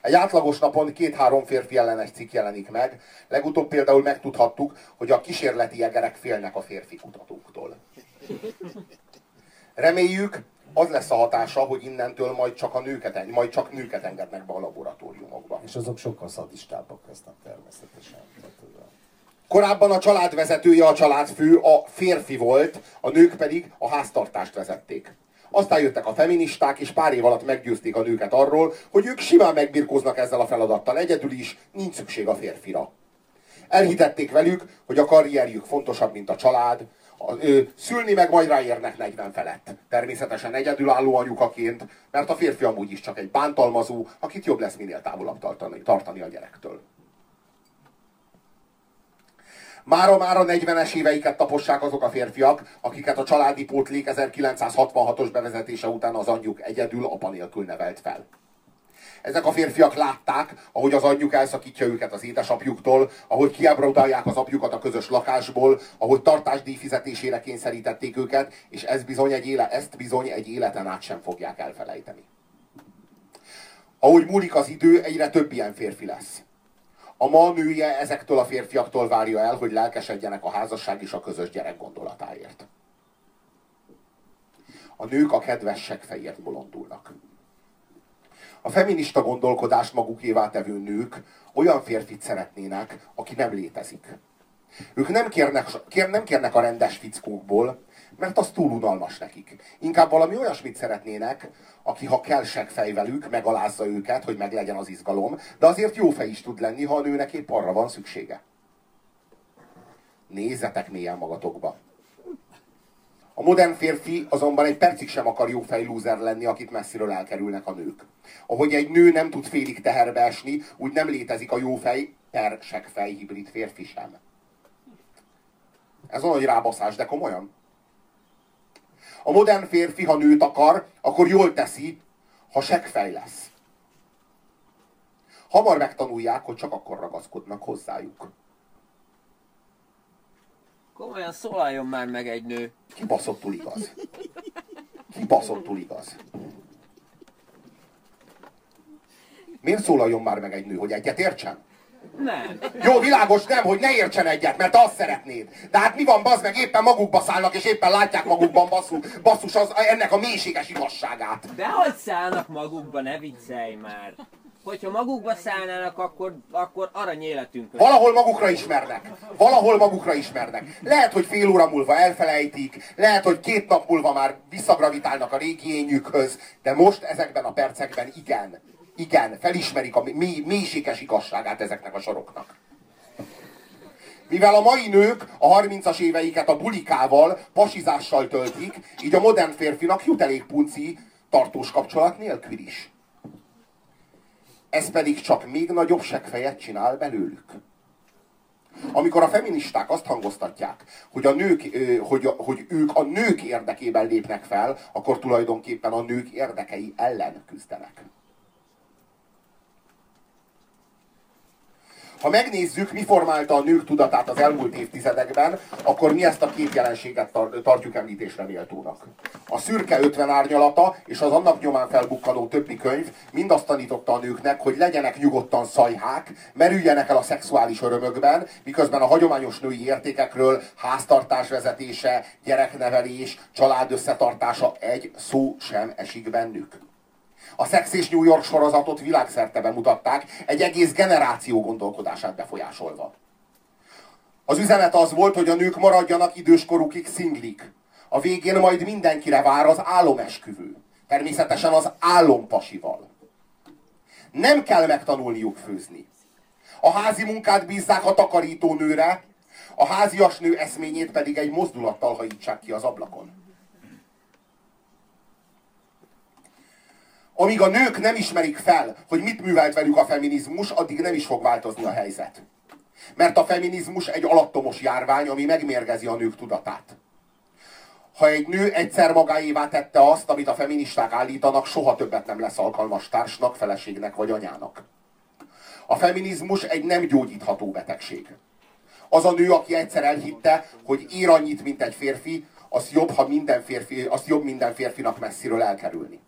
Egy átlagos napon két-három férfi ellenes cikk jelenik meg. Legutóbb például megtudhattuk, hogy a kísérleti egerek félnek a férfi kutatóktól. Reméljük, az lesz a hatása, hogy innentől majd csak, a nőket, majd csak nőket engednek be a laboratóriumokba. És azok sokkal szadistábbak lesznek természetesen. Korábban a család vezetője, a családfő a férfi volt, a nők pedig a háztartást vezették. Aztán jöttek a feministák, és pár év alatt meggyőzték a nőket arról, hogy ők simán megbirkóznak ezzel a feladattal egyedül is, nincs szükség a férfira. Elhitették velük, hogy a karrierjük fontosabb, mint a család, a, ő, szülni meg majd ráérnek 40 felett. Természetesen egyedülálló anyukaként, mert a férfi amúgy is csak egy bántalmazó, akit jobb lesz minél távolabb tartani, tartani a gyerektől. Mára már a 40-es éveiket tapossák azok a férfiak, akiket a családi pótlék 1966-os bevezetése után az anyjuk egyedül apa nélkül nevelt fel. Ezek a férfiak látták, ahogy az anyjuk elszakítja őket az édesapjuktól, ahogy kiábrodálják az apjukat a közös lakásból, ahogy tartásdíj fizetésére kényszerítették őket, és ez bizony egy éle, ezt bizony egy életen át sem fogják elfelejteni. Ahogy múlik az idő, egyre több ilyen férfi lesz. A ma nője ezektől a férfiaktól várja el, hogy lelkesedjenek a házasság és a közös gyerek gondolatáért. A nők a kedvessek fejért bolondulnak. A feminista gondolkodást magukévá tevő nők olyan férfit szeretnének, aki nem létezik. Ők nem kérnek, kér, nem kérnek a rendes fickókból, mert az túl unalmas nekik. Inkább valami olyasmit szeretnének, aki ha kell fej velük, megalázza őket, hogy meg legyen az izgalom, de azért jó fej is tud lenni, ha a nőnek épp arra van szüksége. Nézzetek mélyen magatokba. A modern férfi azonban egy percig sem akar jó fej lúzer lenni, akit messziről elkerülnek a nők. Ahogy egy nő nem tud félig teherbe esni, úgy nem létezik a jó fej per fej hibrid férfi sem. Ez olyan, hogy rábaszás, de komolyan. A modern férfi, ha nőt akar, akkor jól teszi, ha seggfej lesz. Hamar megtanulják, hogy csak akkor ragaszkodnak hozzájuk. Komolyan szólaljon már meg egy nő. Kibaszottul igaz. Kibaszottul igaz. Miért szólaljon már meg egy nő, hogy egyet értsen? Nem. Jó, világos nem, hogy ne értsen egyet, mert azt szeretnéd. De hát mi van, bazd meg, éppen magukba szállnak, és éppen látják magukban basszus, basszus az, ennek a mélységes igazságát. De hogy szállnak magukba, ne viccelj már. Hogyha magukba szállnának, akkor, akkor arany életünk lesz. Valahol magukra ismernek. Valahol magukra ismernek. Lehet, hogy fél óra múlva elfelejtik, lehet, hogy két nap múlva már visszagravitálnak a régi ényükhöz, de most ezekben a percekben igen igen, felismerik a mély, mélységes igazságát ezeknek a soroknak. Mivel a mai nők a 30-as éveiket a bulikával, pasizással töltik, így a modern férfinak jut elég punci tartós kapcsolat nélkül is. Ez pedig csak még nagyobb seggfejet csinál belőlük. Amikor a feministák azt hangoztatják, hogy, a nők, hogy, hogy ők a nők érdekében lépnek fel, akkor tulajdonképpen a nők érdekei ellen küzdenek. Ha megnézzük, mi formálta a nők tudatát az elmúlt évtizedekben, akkor mi ezt a két jelenséget tar- tartjuk említésre méltónak. A szürke 50 árnyalata és az annak nyomán felbukkanó többi könyv mind azt tanította a nőknek, hogy legyenek nyugodtan szajhák, merüljenek el a szexuális örömökben, miközben a hagyományos női értékekről háztartás vezetése, gyereknevelés, család összetartása egy szó sem esik bennük. A Sex és New York sorozatot világszerte bemutatták, egy egész generáció gondolkodását befolyásolva. Az üzenet az volt, hogy a nők maradjanak időskorukig szinglik. A végén majd mindenkire vár az álomesküvő. Természetesen az álompasival. Nem kell megtanulniuk főzni. A házi munkát bízzák a takarítónőre, a házias nő eszményét pedig egy mozdulattal hajítsák ki az ablakon. Amíg a nők nem ismerik fel, hogy mit művelt velük a feminizmus, addig nem is fog változni a helyzet. Mert a feminizmus egy alattomos járvány, ami megmérgezi a nők tudatát. Ha egy nő egyszer magáévá tette azt, amit a feministák állítanak, soha többet nem lesz alkalmas társnak, feleségnek vagy anyának. A feminizmus egy nem gyógyítható betegség. Az a nő, aki egyszer elhitte, hogy ér annyit, mint egy férfi, az jobb, ha minden férfi, azt jobb minden férfinak messziről elkerülni.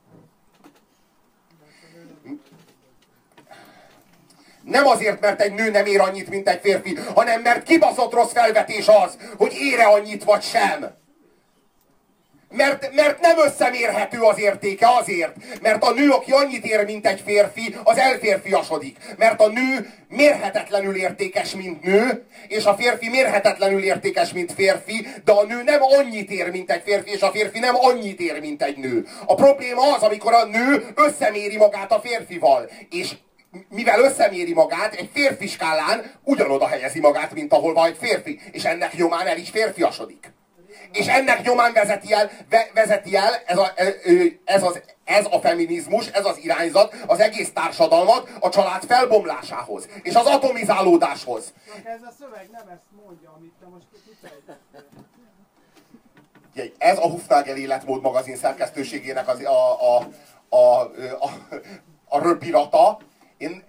Nem azért, mert egy nő nem ér annyit, mint egy férfi, hanem mert kibaszott rossz felvetés az, hogy ére annyit vagy sem. Mert, mert nem összemérhető az értéke azért, mert a nő, aki annyit ér, mint egy férfi, az elférfiasodik. Mert a nő mérhetetlenül értékes, mint nő, és a férfi mérhetetlenül értékes, mint férfi, de a nő nem annyit ér, mint egy férfi, és a férfi nem annyit ér, mint egy nő. A probléma az, amikor a nő összeméri magát a férfival, és mivel összeméri magát, egy férfi skálán ugyanoda helyezi magát, mint ahol van egy férfi, és ennek nyomán el is férfiasodik. És ennek nyomán vezeti el, ve, vezeti el ez, a, ez, az, ez a feminizmus, ez az irányzat az egész társadalmat a család felbomlásához, és az atomizálódáshoz. Ez a szöveg nem ezt mondja, amit te most kifejtettél. Ez a Hufnagel életmód magazin szerkesztőségének az, a, a, a, a, a, a röpirata. Én,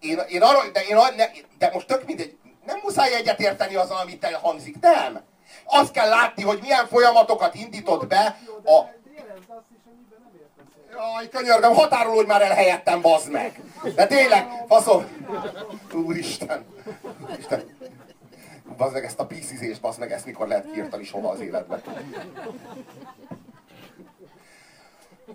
én, én arra, de, én, ne, de most tök mindegy, nem muszáj egyetérteni azzal, amit te hangzik, nem. Azt kell látni, hogy milyen folyamatokat indított be a... Jaj, könyörgöm, határolódj már el helyettem, bazd meg! De tényleg, faszom! Úristen! Úristen! Bazd meg ezt a piszizést, bazd meg, ezt mikor lehet kiirtani soha az életben.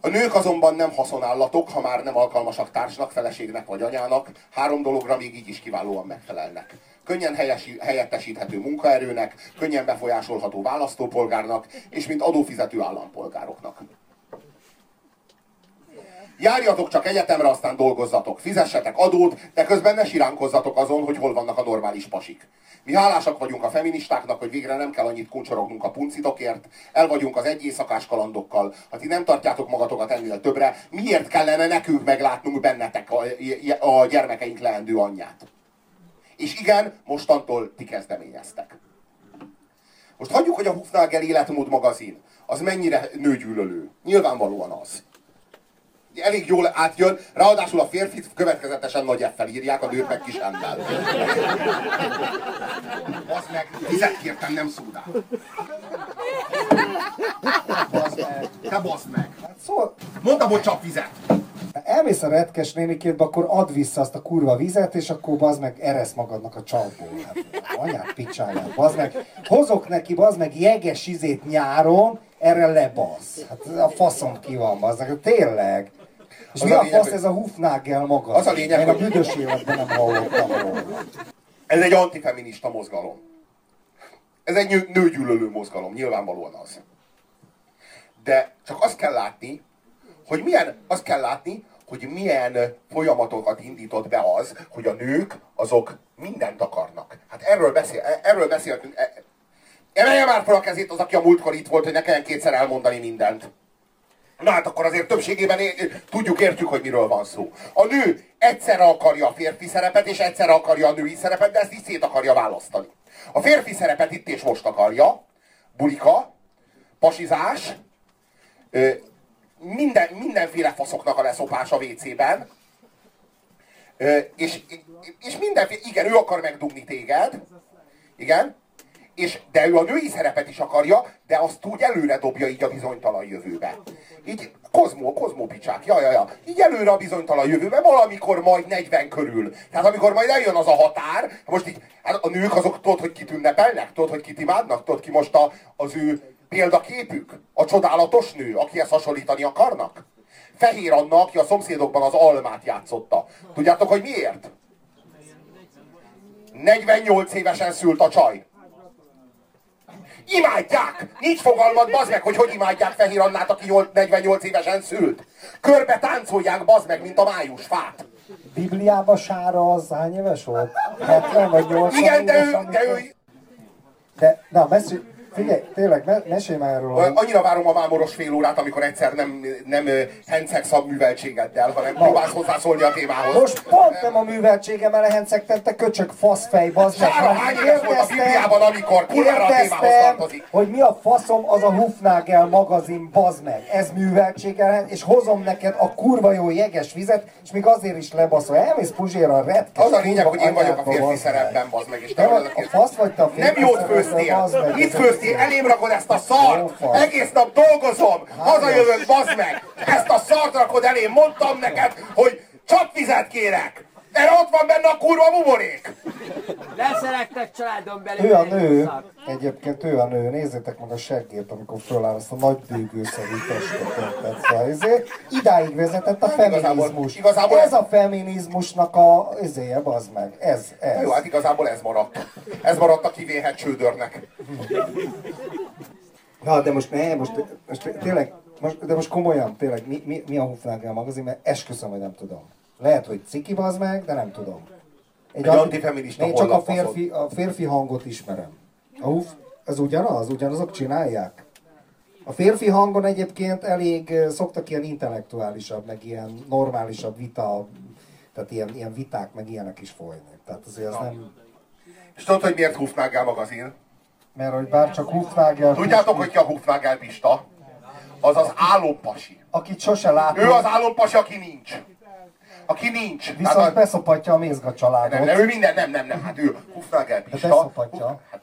A nők azonban nem haszonállatok, ha már nem alkalmasak társnak, feleségnek vagy anyának. Három dologra még így is kiválóan megfelelnek. Könnyen helyesi, helyettesíthető munkaerőnek, könnyen befolyásolható választópolgárnak, és mint adófizető állampolgároknak. Járjatok csak egyetemre, aztán dolgozzatok. Fizessetek adót, de közben ne siránkozzatok azon, hogy hol vannak a normális pasik. Mi hálásak vagyunk a feministáknak, hogy végre nem kell annyit kuncsorognunk a puncitokért, el vagyunk az egy éjszakás kalandokkal. Ha ti nem tartjátok magatokat ennél többre, miért kellene nekünk meglátnunk bennetek a, a gyermekeink leendő anyját? És igen, mostantól ti kezdeményeztek. Most hagyjuk, hogy a Hufnagel életmód magazin az mennyire nőgyűlölő. Nyilvánvalóan az elég jól átjön, ráadásul a férfit következetesen nagy F-fel írják, a nőt meg kis M-mel. Bazd meg, vizet kértem, nem szódát. Bazd meg, te bazd meg. Szóval Mondtam, hogy csak vizet. elmész a retkes nénikétbe, akkor add vissza azt a kurva vizet, és akkor bazd meg eresz magadnak a csapból. Hát, anyát picsáját, bazd meg. Hozok neki, bazd meg jeges izét nyáron, erre lebasz. Hát a faszom ki van, bazd meg. Tényleg. És Az mi a a lényeg, fasz ez a Hufnagel maga? Az a lényeg, Én a büdös életben nem hallottam róla. Ez egy antifeminista mozgalom. Ez egy nő, nőgyűlölő mozgalom, nyilvánvalóan az. De csak azt kell látni, hogy milyen, azt kell látni, hogy milyen folyamatokat indított be az, hogy a nők azok mindent akarnak. Hát erről, beszél, erről beszéltünk. E- Emelje már fel a kezét az, aki a múltkor itt volt, hogy ne kelljen kétszer elmondani mindent. Na hát akkor azért többségében tudjuk, értjük, hogy miről van szó. A nő egyszerre akarja a férfi szerepet, és egyszerre akarja a női szerepet, de ezt is szét akarja választani. A férfi szerepet itt és most akarja, bulika, pasizás, minden, mindenféle faszoknak a leszopás a WC-ben, és, és mindenféle, igen, ő akar megdugni téged, igen, és, de ő a női szerepet is akarja, de azt úgy előre dobja így a bizonytalan jövőbe. Így kozmó, kozmópicsák, ja, ja, ja. Így előre a bizonytalan jövőbe, valamikor majd 40 körül. Tehát amikor majd eljön az a határ, most így, hát a nők azok tudod, hogy kit ünnepelnek, tudod, hogy kit imádnak, tudod ki most a, az ő példaképük, a csodálatos nő, akihez hasonlítani akarnak. Fehér Anna, aki a szomszédokban az almát játszotta. Tudjátok, hogy miért? 48 évesen szült a csaj. Imádják! Nincs fogalmad, bazd meg, hogy hogy imádják Fehér Annát, aki 48 évesen szült. Körbe táncolják, bazd meg, mint a május fát. Bibliában Sára az hány éves volt? 70 vagy 80 Igen, de ő, de ő, De, na, mesélj, figyelj, tényleg, me, mesélj már hogy- Annyira várom a mámoros fél órát, amikor egyszer nem, nem henceg szakműveltségeddel, hanem próbálsz hozzászólni a témához. Most pont nem a műveltségem elehencegtem, te köcsök faszfej, bazd meg. Sára hány éves volt a Bibliában, amikor kurvára a témához tartozik? hogy mi a faszom az a Hufnagel magazin, bazd meg. Ez műveltség ellen, és hozom neked a kurva jó jeges vizet, és még azért is lebaszol. Elmész Puzséra a retkes. Az a lényeg, kurva hogy én vagyok a férfi szerepben, bazd meg, és te az a fasz vagy te a Nem férfi jót szerepben, bazd főztél! Főztél? Elém rakod ezt a szart! Egész nap dolgozom! Hazajövök, bazd meg! Ezt a szart rakod elém! Mondtam neked, hogy csapvizet kérek! Erre ott van benne a kurva buborék! Leszerettek családon belül. Ő a nő, szak. egyébként ő a nő, nézzétek meg a seggét, amikor föláll azt a nagy bőgőszerű testet. Tehát szóval ezért idáig vezetett a Hát igazából- feminizmus. igazából- ez a feminizmusnak a izéje, az meg. Ez, ez. Jó, hát igazából ez maradt. Ez maradt a kivéhet csődörnek. Na, de most ne, most, most tényleg, most, de most komolyan, tényleg, mi, mi, mi a Hufnagel magazin, mert esküszöm, hogy nem tudom. Lehet, hogy ciki bazd meg, de nem tudom. Egy anti- antifeminista Én csak a férfi, a férfi hangot ismerem. A Huf, ez ugyanaz? Ugyanazok csinálják? A férfi hangon egyébként elég szoktak ilyen intellektuálisabb, meg ilyen normálisabb vita, tehát ilyen, ilyen viták, meg ilyenek is folyni. Tehát azért ez nem... És tudod, hogy miért Hufnagel magazin? Mert hogy bár csak Hufnagel... Tudjátok, hogy ki a Hufnagel Pista? Az az álompasi. Akit sose látom, Ő az álompasi, aki nincs. Aki nincs. viszont Tehát a- beszopatja a mézga családot. nem, nem, ő minden, nem, nem, nem, hát ő Hufnagel De Pista. beszopatja. Hát,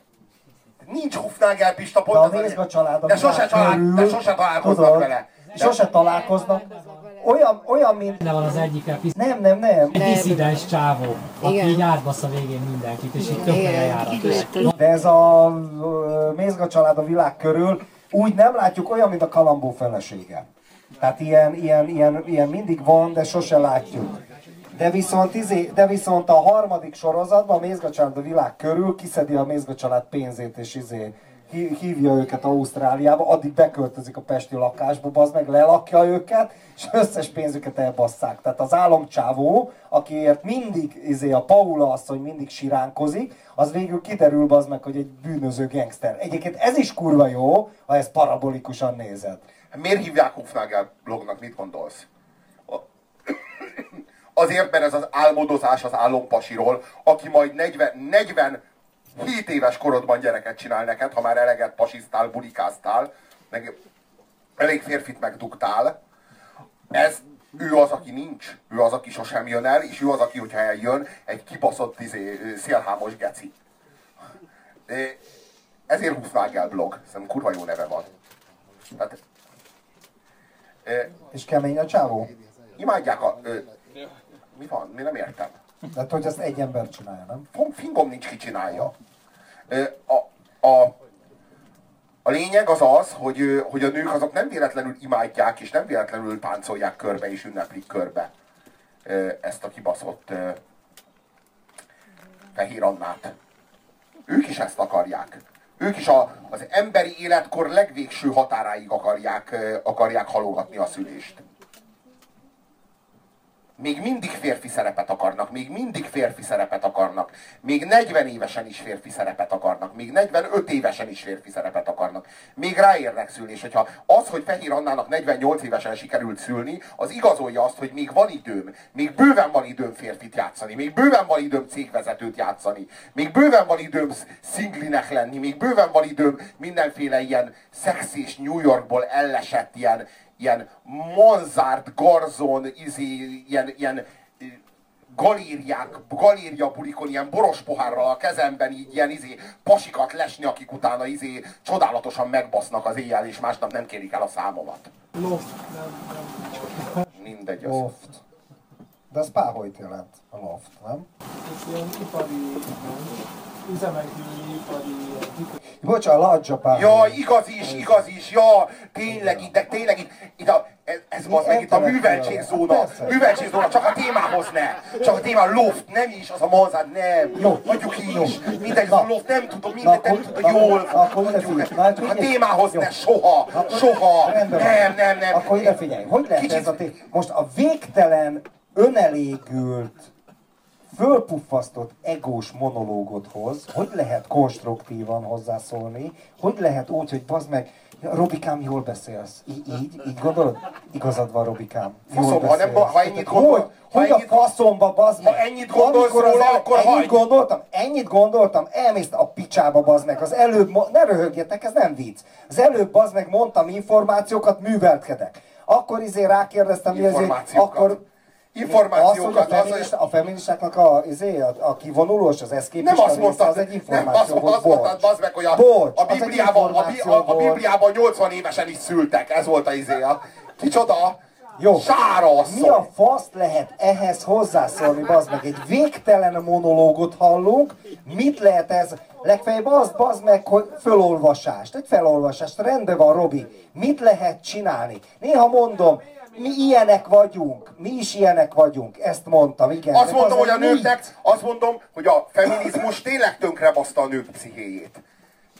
nincs Hufnagel Pista, De pont a az mézga család a De sose, talál, de sose találkoznak tudod, vele. De- Sose találkoznak. Olyan, olyan, mint... Benne van az egyik pisz... Nem, nem, nem. Egy diszidens csávó, aki Igen. így átbasz a végén mindenkit, és így tökre járat. De ez a mézga család a világ körül úgy nem látjuk olyan, mint a Kalambó felesége. Tehát ilyen, ilyen, ilyen, ilyen mindig van, de sose látjuk. De viszont, izé, de viszont a harmadik sorozatban a Mézga család a világ körül kiszedi a Mézga család pénzét, és izé, hí- hívja őket Ausztráliába, addig beköltözik a pesti lakásba, az meg lelakja őket, és összes pénzüket elbasszák. Tehát az álomcsávó, akiért mindig izé, a Paula asszony mindig siránkozik, az végül kiderül az meg, hogy egy bűnöző gangster. Egyébként ez is kurva jó, ha ezt parabolikusan nézed. Miért hívják Hufnagel blognak, mit gondolsz? Azért, mert ez az álmodozás az álompasiról, aki majd 40, 47 éves korodban gyereket csinál neked, ha már eleget pasisztál, bulikáztál, meg elég férfit megdugtál. Ez, ő az, aki nincs, ő az, aki sosem jön el, és ő az, aki, hogyha eljön, egy kibaszott izé, szélhámos geci. Ezért Hufnagel blog, szerintem kurva jó neve van. Tehát, És kemény a csávó? imádják a... Ö, mi van? Mi nem értem. Tehát, hogy ezt egy ember csinálja, nem? Fingom nincs ki csinálja. A, a, a lényeg az az, hogy, hogy a nők azok nem véletlenül imádják, és nem véletlenül táncolják körbe, és ünneplik körbe ezt a kibaszott fehér Annát. Ők is ezt akarják. Ők is a, az emberi életkor legvégső határáig akarják, akarják halogatni a szülést. Még mindig férfi szerepet akarnak, még mindig férfi szerepet akarnak, még 40 évesen is férfi szerepet akarnak, még 45 évesen is férfi szerepet akarnak. Még ráérnek szülni, és hogyha az, hogy Fehér Annának 48 évesen sikerült szülni, az igazolja azt, hogy még van időm, még bőven van időm férfit játszani, még bőven van időm cégvezetőt játszani, még bőven van időm sz- szinglinek lenni, még bőven van időm mindenféle ilyen szexis New Yorkból ellesett ilyen, ilyen Manzart, Garzon, izé, ilyen, ilyen galériák, galéria bulikon ilyen boros pohárral a kezemben így ilyen izé, pasikat lesni, akik utána izé csodálatosan megbasznak az éjjel, és másnap nem kérik el a számomat. Loft, nem, nem. Mindegy, az. Loft. De az páholyt jelent, a loft, nem? Ez ilyen ipari, üzemek kívüli ipari. Bocs, a ladzsa páholy. Ja, igaz is, igaz is, ja, tényleg itt, de tényleg itt, itt a, ez, ez az meg itt a műveltségzóna, Persze. műveltségzóna, csak a témához ne, csak a témá loft, nem is, az a mazad, nem, Jó. hagyjuk így Jó. is, mindegy, az a loft, nem tudom, mindegy, nem tudom, jól, akkor hagyjuk, hát a témához Jó. ne, soha, soha, nem, nem, nem. Akkor ide figyelj, hogy lehet ez a Most a végtelen, önelégült, fölpuffasztott egós monológodhoz, hogy lehet konstruktívan hozzászólni, hogy lehet úgy, hogy bazd meg, Robikám, jól beszélsz. Így, így, így gondolod? Igazad van, Robikám. Jól Faszom, ha nem- beszélsz. ha ennyit gondol- hogy, ha hogy ennyit- a faszomba, bazd meg? ha ennyit gondolsz Amikor róla, el- akkor ennyit hagyd. gondoltam, ennyit gondoltam, elmész a picsába, bazd meg. Az előbb, ne röhögjetek, ez nem vicc. Az előbb, bazd meg, mondtam információkat, műveltkedek. Akkor izé rákérdeztem, mi akkor... Információkat, Az, hogy a, az, feminista, a feministáknak a, izé, a, a kivonulós, az eszkép Nem azt mondtad, az egy nem információ azt, volt, azt mondtad, bazd meg, hogy a, Bocs, a, az Bibliában, a, a, a. Bibliában 80 évesen is szültek, ez volt a izé. A, kicsoda? Jó. Sára asszony. Mi a faszt lehet ehhez hozzászólni, bazd meg? Egy végtelen monológot hallunk, mit lehet ez? Legfeljebb azt, bazd meg, hogy fölolvasást, egy felolvasást, rendben van, Robi. Mit lehet csinálni? Néha mondom, mi ilyenek vagyunk, mi is ilyenek vagyunk, ezt mondtam, igen. Azt mondom, hogy a meg, mi? nőknek, azt mondom, hogy a feminizmus tényleg tönkrebaszta a nők pszichéjét.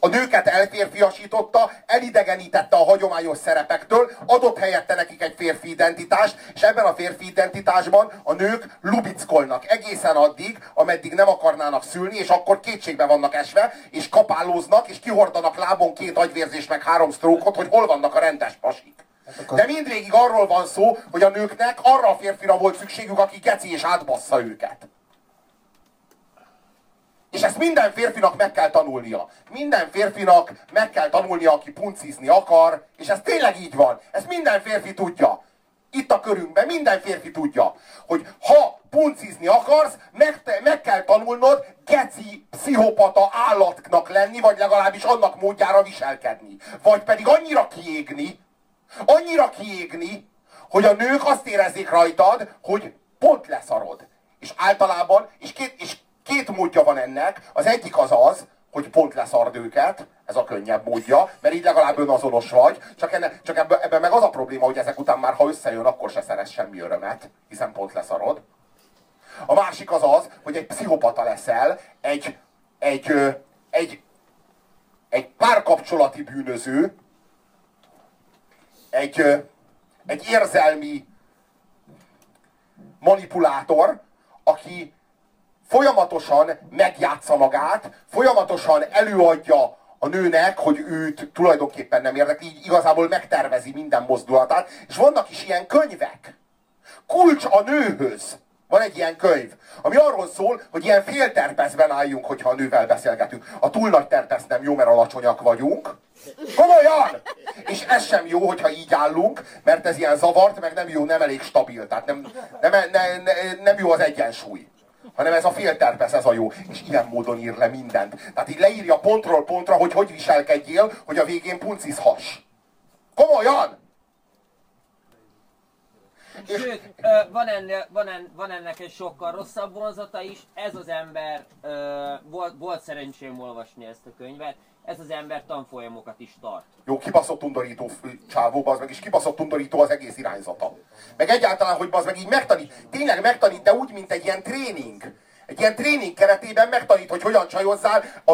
A nőket elférfiasította, elidegenítette a hagyományos szerepektől, adott helyette nekik egy férfi identitást, és ebben a férfi identitásban a nők lubickolnak egészen addig, ameddig nem akarnának szülni, és akkor kétségbe vannak esve, és kapálóznak, és kihordanak lábon két agyvérzés meg három sztrókot, hogy hol vannak a rendes pasik. De mindvégig arról van szó, hogy a nőknek arra a férfira volt szükségük, aki geci és átbassza őket. És ezt minden férfinak meg kell tanulnia. Minden férfinak meg kell tanulnia, aki puncizni akar, és ez tényleg így van. Ezt minden férfi tudja. Itt a körünkben minden férfi tudja, hogy ha puncizni akarsz, meg, te, meg kell tanulnod geci, pszichopata állatnak lenni, vagy legalábbis annak módjára viselkedni. Vagy pedig annyira kiégni, annyira kiégni, hogy a nők azt érezzék rajtad, hogy pont leszarod. És általában, és két, és két módja van ennek, az egyik az az, hogy pont leszard őket, ez a könnyebb módja, mert így legalább önazonos vagy, csak, enne, csak ebben, ebben meg az a probléma, hogy ezek után már, ha összejön, akkor se szerez semmi örömet, hiszen pont leszarod. A másik az az, hogy egy pszichopata leszel, egy, egy, egy, egy párkapcsolati bűnöző, egy, egy érzelmi manipulátor, aki folyamatosan megjátsza magát, folyamatosan előadja a nőnek, hogy őt tulajdonképpen nem érdekli, így igazából megtervezi minden mozdulatát, és vannak is ilyen könyvek. Kulcs a nőhöz. Van egy ilyen könyv, ami arról szól, hogy ilyen félterpeszben álljunk, hogyha a nővel beszélgetünk. A túl nagy terpesz nem jó, mert alacsonyak vagyunk. Komolyan! És ez sem jó, hogyha így állunk, mert ez ilyen zavart, meg nem jó, nem elég stabil. Tehát nem, nem, nem, nem, nem jó az egyensúly hanem ez a félterpesz, ez a jó. És ilyen módon ír le mindent. Tehát így leírja pontról pontra, hogy hogy viselkedjél, hogy a végén puncizhass. Komolyan! Sőt, van, ennél, van, en, van ennek egy sokkal rosszabb vonzata is. Ez az ember, volt, volt szerencsém olvasni ezt a könyvet, ez az ember tanfolyamokat is tart. Jó, kibaszott undorító csávó, az meg, és kibaszott undorító az egész irányzata. Meg egyáltalán, hogy az meg így megtanít, tényleg megtanít, de úgy, mint egy ilyen tréning. Egy ilyen tréning keretében megtanít, hogy hogyan csajozzál, a,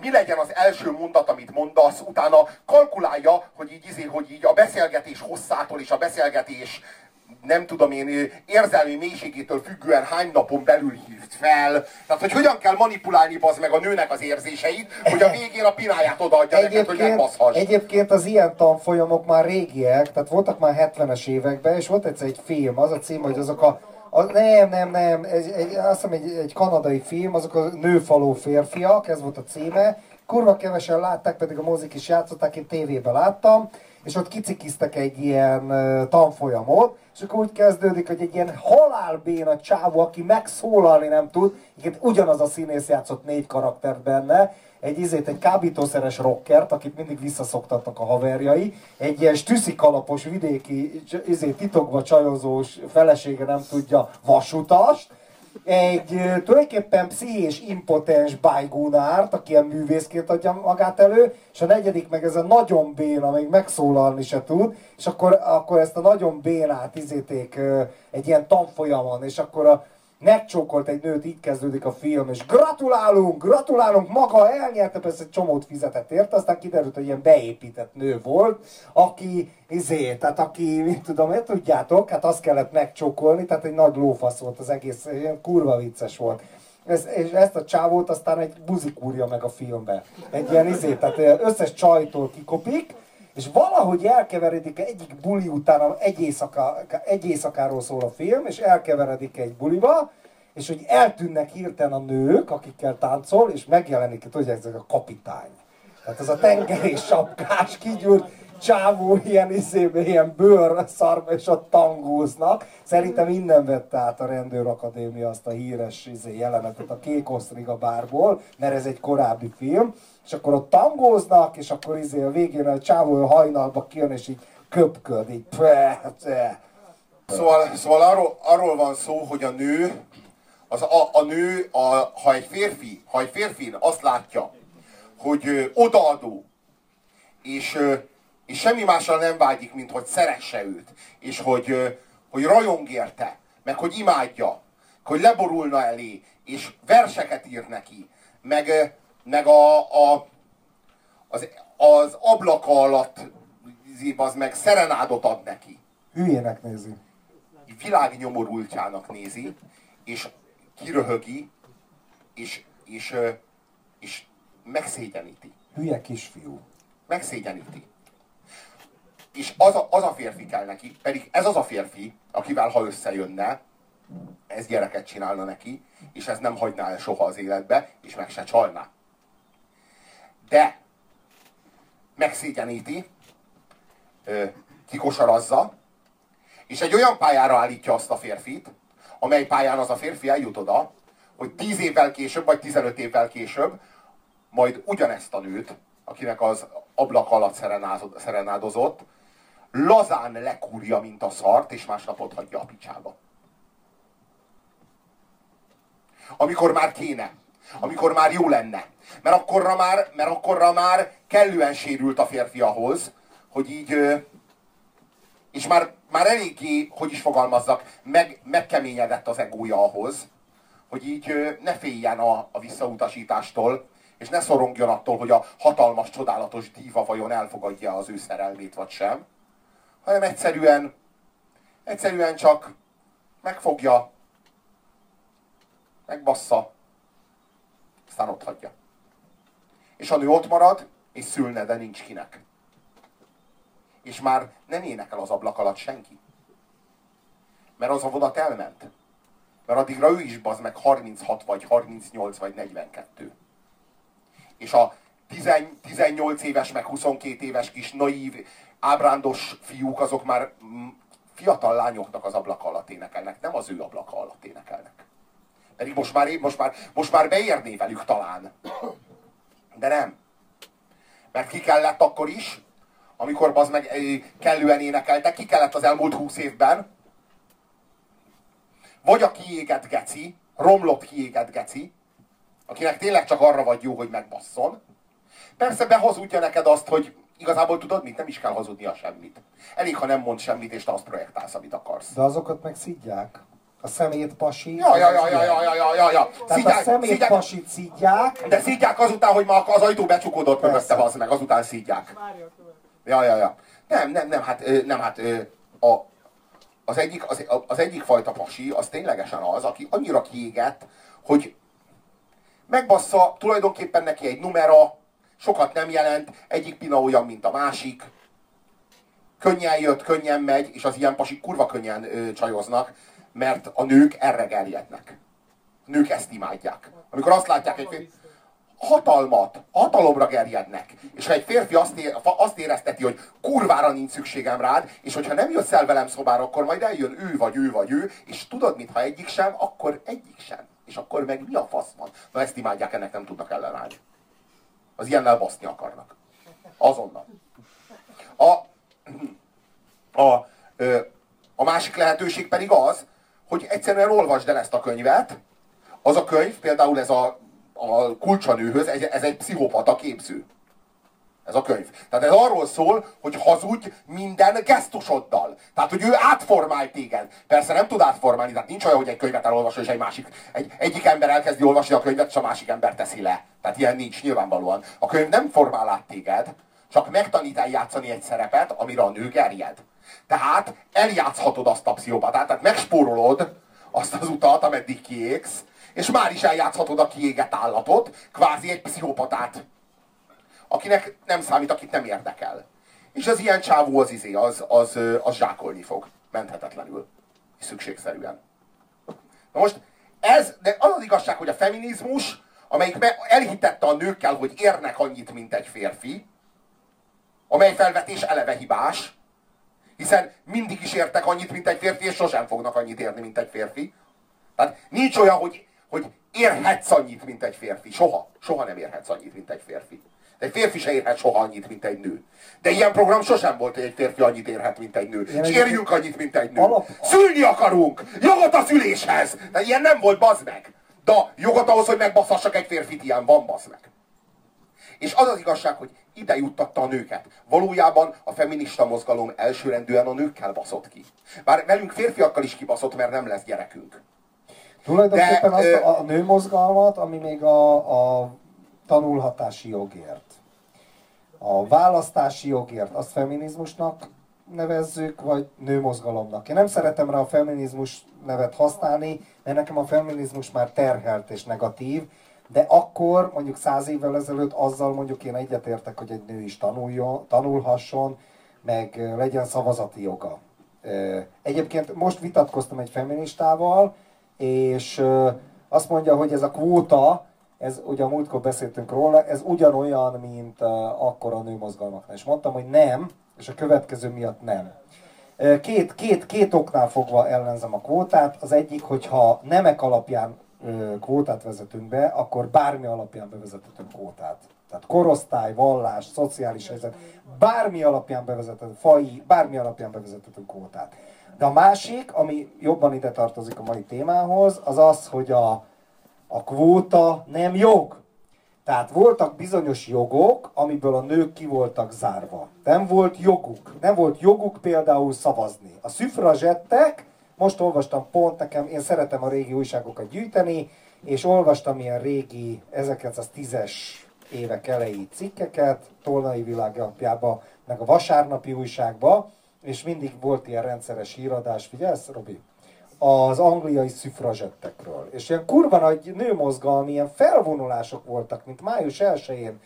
mi legyen az első mondat, amit mondasz, utána kalkulálja, hogy így, izé, hogy így a beszélgetés hosszától és a beszélgetés nem tudom én, érzelmi mélységétől függően hány napon belül hívt fel. Tehát, hogy hogyan kell manipulálni az meg a nőnek az érzéseit, hogy a végén a pináját odaadja neked, hogy Egyébként, megbaszhass. egyébként az ilyen tanfolyamok már régiek, tehát voltak már 70-es években, és volt egyszer egy film, az a cím, hogy azok a az, nem, nem, nem, egy, egy, azt hiszem egy, egy kanadai film, azok a nőfaló férfiak, ez volt a címe. Kurva kevesen látták, pedig a mozik is játszották, én tévében láttam, és ott kicikiztek egy ilyen tanfolyamot, és akkor úgy kezdődik, hogy egy ilyen halálbéna csávó, aki megszólalni nem tud, igen, ugyanaz a színész játszott négy karaktert benne, egy izét, egy kábítószeres rockert, akit mindig visszaszoktattak a haverjai, egy ilyen stüszi kalapos vidéki, c- izé, titokba csajozós felesége nem tudja vasutast, egy tulajdonképpen pszichés impotens bajgúnárt, aki ilyen művészként adja magát elő, és a negyedik meg ez a nagyon béna, még megszólalni se tud, és akkor, akkor ezt a nagyon bénát izéték egy ilyen tanfolyamon, és akkor a, megcsókolt egy nőt, így kezdődik a film, és gratulálunk, gratulálunk, maga elnyerte, persze egy csomót fizetett érte, aztán kiderült, hogy ilyen beépített nő volt, aki, izé, tehát aki, mit tudom, én tudjátok, hát azt kellett megcsókolni, tehát egy nagy lófasz volt az egész, ilyen kurva vicces volt. Ez, és ezt a csávót aztán egy buzik úrja meg a filmbe. Egy ilyen izé, tehát összes csajtól kikopik, és valahogy elkeveredik egyik buli után, egy, éjszaka, egy éjszakáról szól a film, és elkeveredik egy buliba, és hogy eltűnnek hirtelen a nők, akikkel táncol, és megjelenik, tudják, ez a kapitány. Tehát ez a tengeri sapkás, kigyúrt csávó ilyen izébe, ilyen bőr szarba, és ott tangóznak. Szerintem innen vette át a rendőrakadémia azt a híres izé, jelenetet a Kék Osztriga bárból, mert ez egy korábbi film, és akkor ott tangóznak, és akkor izé a végén a csávó hajnalba kijön, és így köpköd, így pve, pve. Szóval, szóval arról, arról van szó, hogy a nő, az a, a nő, a, ha egy férfi, ha egy férfi azt látja, hogy ö, odaadó, és, ö, és semmi másra nem vágyik, mint hogy szeresse őt, és hogy, ö, hogy rajong érte, meg hogy imádja, hogy leborulna elé, és verseket ír neki, meg, meg a, a, az, az ablaka alatt az meg szerenádot ad neki Hülyének nézi. világnyomorultjának nézi, és kiröhögi, és, és, és megszégyeníti. Hülye kisfiú. Megszégyeníti. És az a, az a férfi kell neki, pedig ez az a férfi, akivel ha összejönne, ez gyereket csinálna neki, és ez nem hagyná el soha az életbe, és meg se csalná. De megszégyeníti, kikosarazza, és egy olyan pályára állítja azt a férfit, amely pályán az a férfi eljut oda, hogy 10 évvel később, vagy 15 évvel később, majd ugyanezt a nőt, akinek az ablak alatt szerenádozott, lazán lekúrja, mint a szart, és másnap ott hagyja a picsába. Amikor már kéne. Amikor már jó lenne. Mert akkorra már, mert akkorra már kellően sérült a férfi ahhoz, hogy így és már, már eléggé, hogy is fogalmazzak, meg, megkeményedett az egója ahhoz, hogy így ne féljen a, a visszautasítástól, és ne szorongjon attól, hogy a hatalmas, csodálatos díva vajon elfogadja az ő szerelmét, vagy sem, hanem egyszerűen, egyszerűen csak megfogja, megbassza, aztán ott hagyja. És a nő ott marad, és szülne, de nincs kinek és már nem énekel az ablak alatt senki. Mert az a vonat elment. Mert addigra ő is bazd meg 36 vagy 38 vagy 42. És a 10, 18 éves meg 22 éves kis naív, ábrándos fiúk azok már mm, fiatal lányoknak az ablaka alatt énekelnek, nem az ő ablaka alatt énekelnek. Pedig most már, most már, most már beérné velük talán. De nem. Mert ki kellett akkor is, amikor az meg kellően énekeltek, ki kellett az elmúlt húsz évben, vagy a kiégett geci, romlott kiégett geci, akinek tényleg csak arra vagy jó, hogy megbasszon. Persze behazudja neked azt, hogy igazából tudod mit, nem is kell hazudnia semmit. Elég, ha nem mond semmit, és te azt projektálsz, amit akarsz. De azokat meg szidják. A szemét pasi. Ja, ja, ja, ja, ja, ja, ja, ja, ja. Tehát Szidják, a szemét szidják, de szidják azután, hogy ma az ajtó becsukódott mögötte, az meg, azután szidják. Ja, ja, ja. Nem, nem, nem, hát, nem, hát a, az, egyik, az, az egyik fajta pasi, az ténylegesen az, aki annyira kiégett, hogy megbassza tulajdonképpen neki egy numera, sokat nem jelent, egyik pina olyan, mint a másik, könnyen jött, könnyen megy, és az ilyen pasik kurva könnyen ö, csajoznak, mert a nők erre gerjednek. A nők ezt imádják. Amikor azt látják egy férfi, hatalmat, hatalomra gerjednek. És ha egy férfi azt, é, azt érezteti, hogy kurvára nincs szükségem rád, és hogyha nem jössz el velem szobára, akkor majd eljön ő vagy ő vagy ő, és tudod mit, ha egyik sem, akkor egyik sem. És akkor meg mi a fasz van? Na ezt imádják, ennek nem tudnak ellenállni. Az ilyennel baszni akarnak. Azonnal. A, a, ö, a másik lehetőség pedig az, hogy egyszerűen olvasd el ezt a könyvet. Az a könyv, például ez a, a kulcsanőhöz, ez, egy pszichopata képző. Ez a könyv. Tehát ez arról szól, hogy hazudj minden gesztusoddal. Tehát, hogy ő átformál téged. Persze nem tud átformálni, tehát nincs olyan, hogy egy könyvet elolvas, és egy másik, egy, egyik ember elkezdi olvasni a könyvet, és a másik ember teszi le. Tehát ilyen nincs nyilvánvalóan. A könyv nem formál át téged, csak megtanít eljátszani egy szerepet, amire a nő gerjed. Tehát eljátszhatod azt a pszichopatát, tehát megspórolod azt az utat, ameddig kiégsz, és már is eljátszhatod a kiégett állatot, kvázi egy pszichopatát, akinek nem számít, akit nem érdekel. És az ilyen csávó az izé, az, az, az zsákolni fog, menthetetlenül, szükségszerűen. Na most ez, de az az igazság, hogy a feminizmus, amelyik elhitette a nőkkel, hogy érnek annyit, mint egy férfi, amely felvetés eleve hibás, hiszen mindig is értek annyit, mint egy férfi, és sosem fognak annyit érni, mint egy férfi. Tehát nincs olyan, hogy, hogy érhetsz annyit, mint egy férfi. Soha. Soha nem érhetsz annyit, mint egy férfi. De egy férfi se érhet soha annyit, mint egy nő. De ilyen program sosem volt, hogy egy férfi annyit érhet, mint egy nő. És érjünk annyit, mint egy nő. Alap... Szülni akarunk! Jogot a szüléshez! De ilyen nem volt, bazd meg! De jogot ahhoz, hogy megbaszhassak egy férfit, ilyen van, bazd meg. És az az igazság, hogy ide juttatta a nőket. Valójában a feminista mozgalom elsőrendűen a nőkkel baszott ki. Bár velünk férfiakkal is kibaszott, mert nem lesz gyerekünk. Tulajdonképpen De, azt a, a nőmozgalmat, ami még a, a tanulhatási jogért, a választási jogért, azt feminizmusnak nevezzük, vagy nőmozgalomnak. Én nem szeretem rá a feminizmus nevet használni, mert nekem a feminizmus már terhelt és negatív, de akkor, mondjuk száz évvel ezelőtt azzal mondjuk én egyetértek, hogy egy nő is tanuljon, tanulhasson, meg legyen szavazati joga. Egyébként most vitatkoztam egy feministával, és azt mondja, hogy ez a kvóta, ez ugye a múltkor beszéltünk róla, ez ugyanolyan, mint akkor a nőmozgalmaknál. És mondtam, hogy nem, és a következő miatt nem. Két, két, két oknál fogva ellenzem a kvótát. Az egyik, hogyha nemek alapján kvótát vezetünk be, akkor bármi alapján bevezethetünk kvótát. Tehát korosztály, vallás, szociális helyzet, bármi alapján bevezethetünk, fai, bármi alapján bevezethetünk kvótát. De a másik, ami jobban ide tartozik a mai témához, az az, hogy a, a kvóta nem jog. Tehát voltak bizonyos jogok, amiből a nők ki voltak zárva. Nem volt joguk. Nem volt joguk például szavazni. A szüfrazsettek most olvastam pont nekem, én szeretem a régi újságokat gyűjteni, és olvastam ilyen régi 1910-es évek elejé cikkeket, Tolnai világjapjába, meg a vasárnapi újságba, és mindig volt ilyen rendszeres híradás, figyelsz, Robi? Az angliai szüfrazsettekről. És ilyen kurva nagy nőmozgalmi, ilyen felvonulások voltak, mint május 1-én,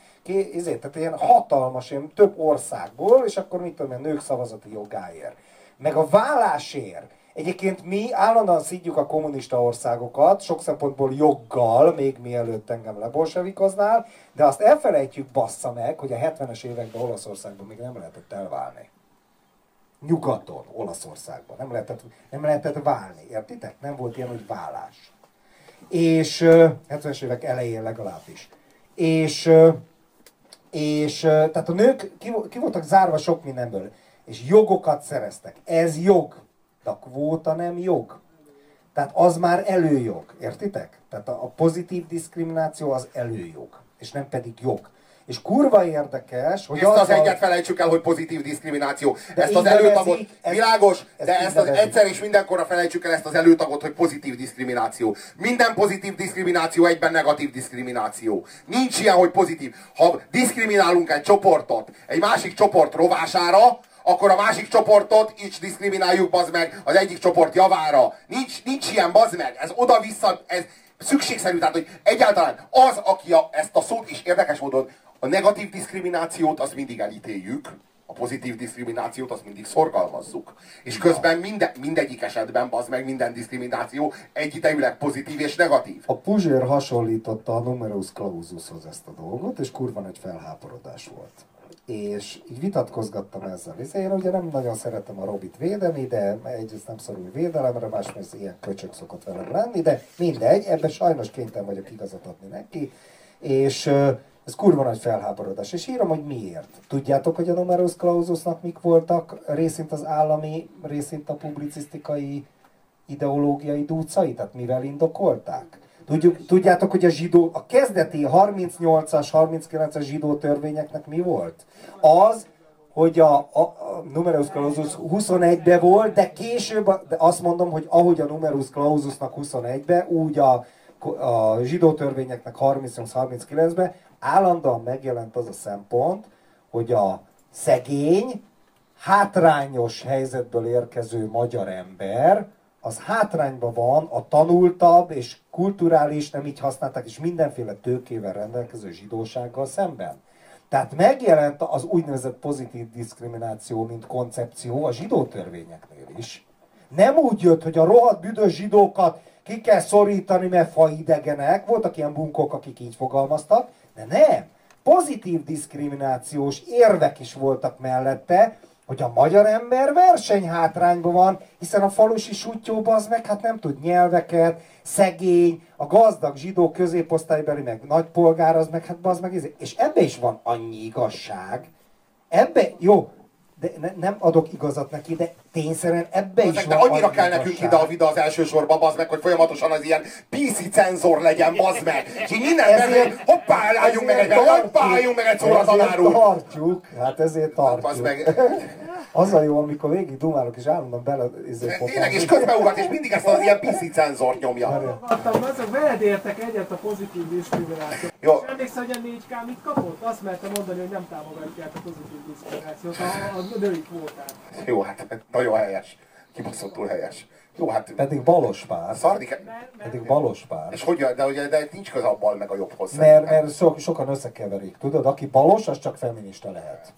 ezért, tehát ilyen hatalmas, ilyen több országból, és akkor mit tudom, nők szavazati jogáért. Meg a vállásért, Egyébként mi állandóan szidjuk a kommunista országokat, sok szempontból joggal, még mielőtt engem lebolsevikoznál, de azt elfelejtjük bassza meg, hogy a 70-es években Olaszországban még nem lehetett elválni. Nyugaton, Olaszországban nem lehetett, nem lehetett válni, értitek? Nem volt ilyen, hogy vállás. És 70-es évek elején legalábbis. És, és tehát a nők ki, ki voltak zárva sok mindenből, és jogokat szereztek. Ez jog a kvóta nem jog. Tehát az már előjog, értitek? Tehát a, pozitív diszkrimináció az előjog, és nem pedig jog. És kurva érdekes, hogy Ezt az azzal... egyet felejtsük el, hogy pozitív diszkrimináció. De ezt az előtagot, ez, világos, ez de ezt az egyszer és mindenkorra felejtsük el ezt az előtagot, hogy pozitív diszkrimináció. Minden pozitív diszkrimináció egyben negatív diszkrimináció. Nincs ilyen, hogy pozitív. Ha diszkriminálunk egy csoportot egy másik csoport rovására, akkor a másik csoportot is diszkrimináljuk, bazd meg, az egyik csoport javára. Nincs, nincs ilyen, bazd meg, ez oda-vissza, ez szükségszerű, tehát hogy egyáltalán az, aki a, ezt a szót is érdekes módon, a negatív diszkriminációt, azt mindig elítéljük, A pozitív diszkriminációt azt mindig szorgalmazzuk. És közben minde, mindegyik esetben, az meg minden diszkrimináció egyidejűleg pozitív és negatív. A Puzsér hasonlította a numerus clausushoz ezt a dolgot, és kurva egy felháborodás volt. És így vitatkozgattam ezzel. És én ugye nem nagyon szeretem a Robit védeni, de egyrészt nem szorul védelemre, másrészt ilyen köcsök szokott velem lenni, de mindegy, ebben sajnos kénytelen vagyok igazat adni neki. És ez kurva nagy felháborodás. És írom, hogy miért. Tudjátok, hogy a numerus claususnak mik voltak részint az állami, részint a publicisztikai ideológiai dúcai? Tehát mivel indokolták? Tudjuk, tudjátok, hogy a zsidó, a kezdeti 38-as, 39-as zsidó törvényeknek mi volt? Az, hogy a, a, a numerus clausus 21-be volt, de később, de azt mondom, hogy ahogy a numerus claususnak 21-be, úgy a, a zsidó törvényeknek 38-39-be állandóan megjelent az a szempont, hogy a szegény, hátrányos helyzetből érkező magyar ember, az hátrányban van a tanultabb és kulturális, nem így használták, és mindenféle tőkével rendelkező zsidósággal szemben. Tehát megjelent az úgynevezett pozitív diszkrimináció, mint koncepció a zsidó törvényeknél is. Nem úgy jött, hogy a rohadt büdös zsidókat ki kell szorítani, mert faidegenek, voltak ilyen bunkok, akik így fogalmaztak, de nem. Pozitív diszkriminációs érvek is voltak mellette, hogy a magyar ember versenyhátrányban van, hiszen a falusi sutyóban az meg hát nem tud nyelveket, szegény, a gazdag zsidó középosztálybeli, meg nagypolgár, az meg hát az meg izé. És ebbe is van annyi igazság, ebbe, jó, de ne, nem adok igazat neki, de tényszerűen ebbe is de annyira annyi kell nekünk ide a vida az elsősorban, bazd meg, hogy folyamatosan az ilyen PC cenzor legyen, bazd meg. És így minden Ezért- hoppá, álljunk meg egy, hoppá, álljunk meg egy szóra tanár úr. tartjuk, hát ezért Bazd tartjuk. meg. Az a jó, amikor végig dumálok, és állandóan bele... Izé, Tényleg, és közbeugrat, és mindig ezt az ilyen PC cenzort nyomja. Adtam, azok veled értek egyet a pozitív diszkriminációt. Jó. És emlékszel, hogy a 4K mit kapott? Azt merte mondani, hogy nem támogatják a pozitív diszkriminációt, a, a női kvótát. Jó, hát nagyon helyes. Kibaszottul helyes. Jó, hát Pedig balos pár. szardik. Pedig balos pár. És hogy, de, ugye, de nincs köze a bal meg a jobbhoz. Mert, mert so, sokan összekeverik, tudod? Aki balos, az csak feminista lehet.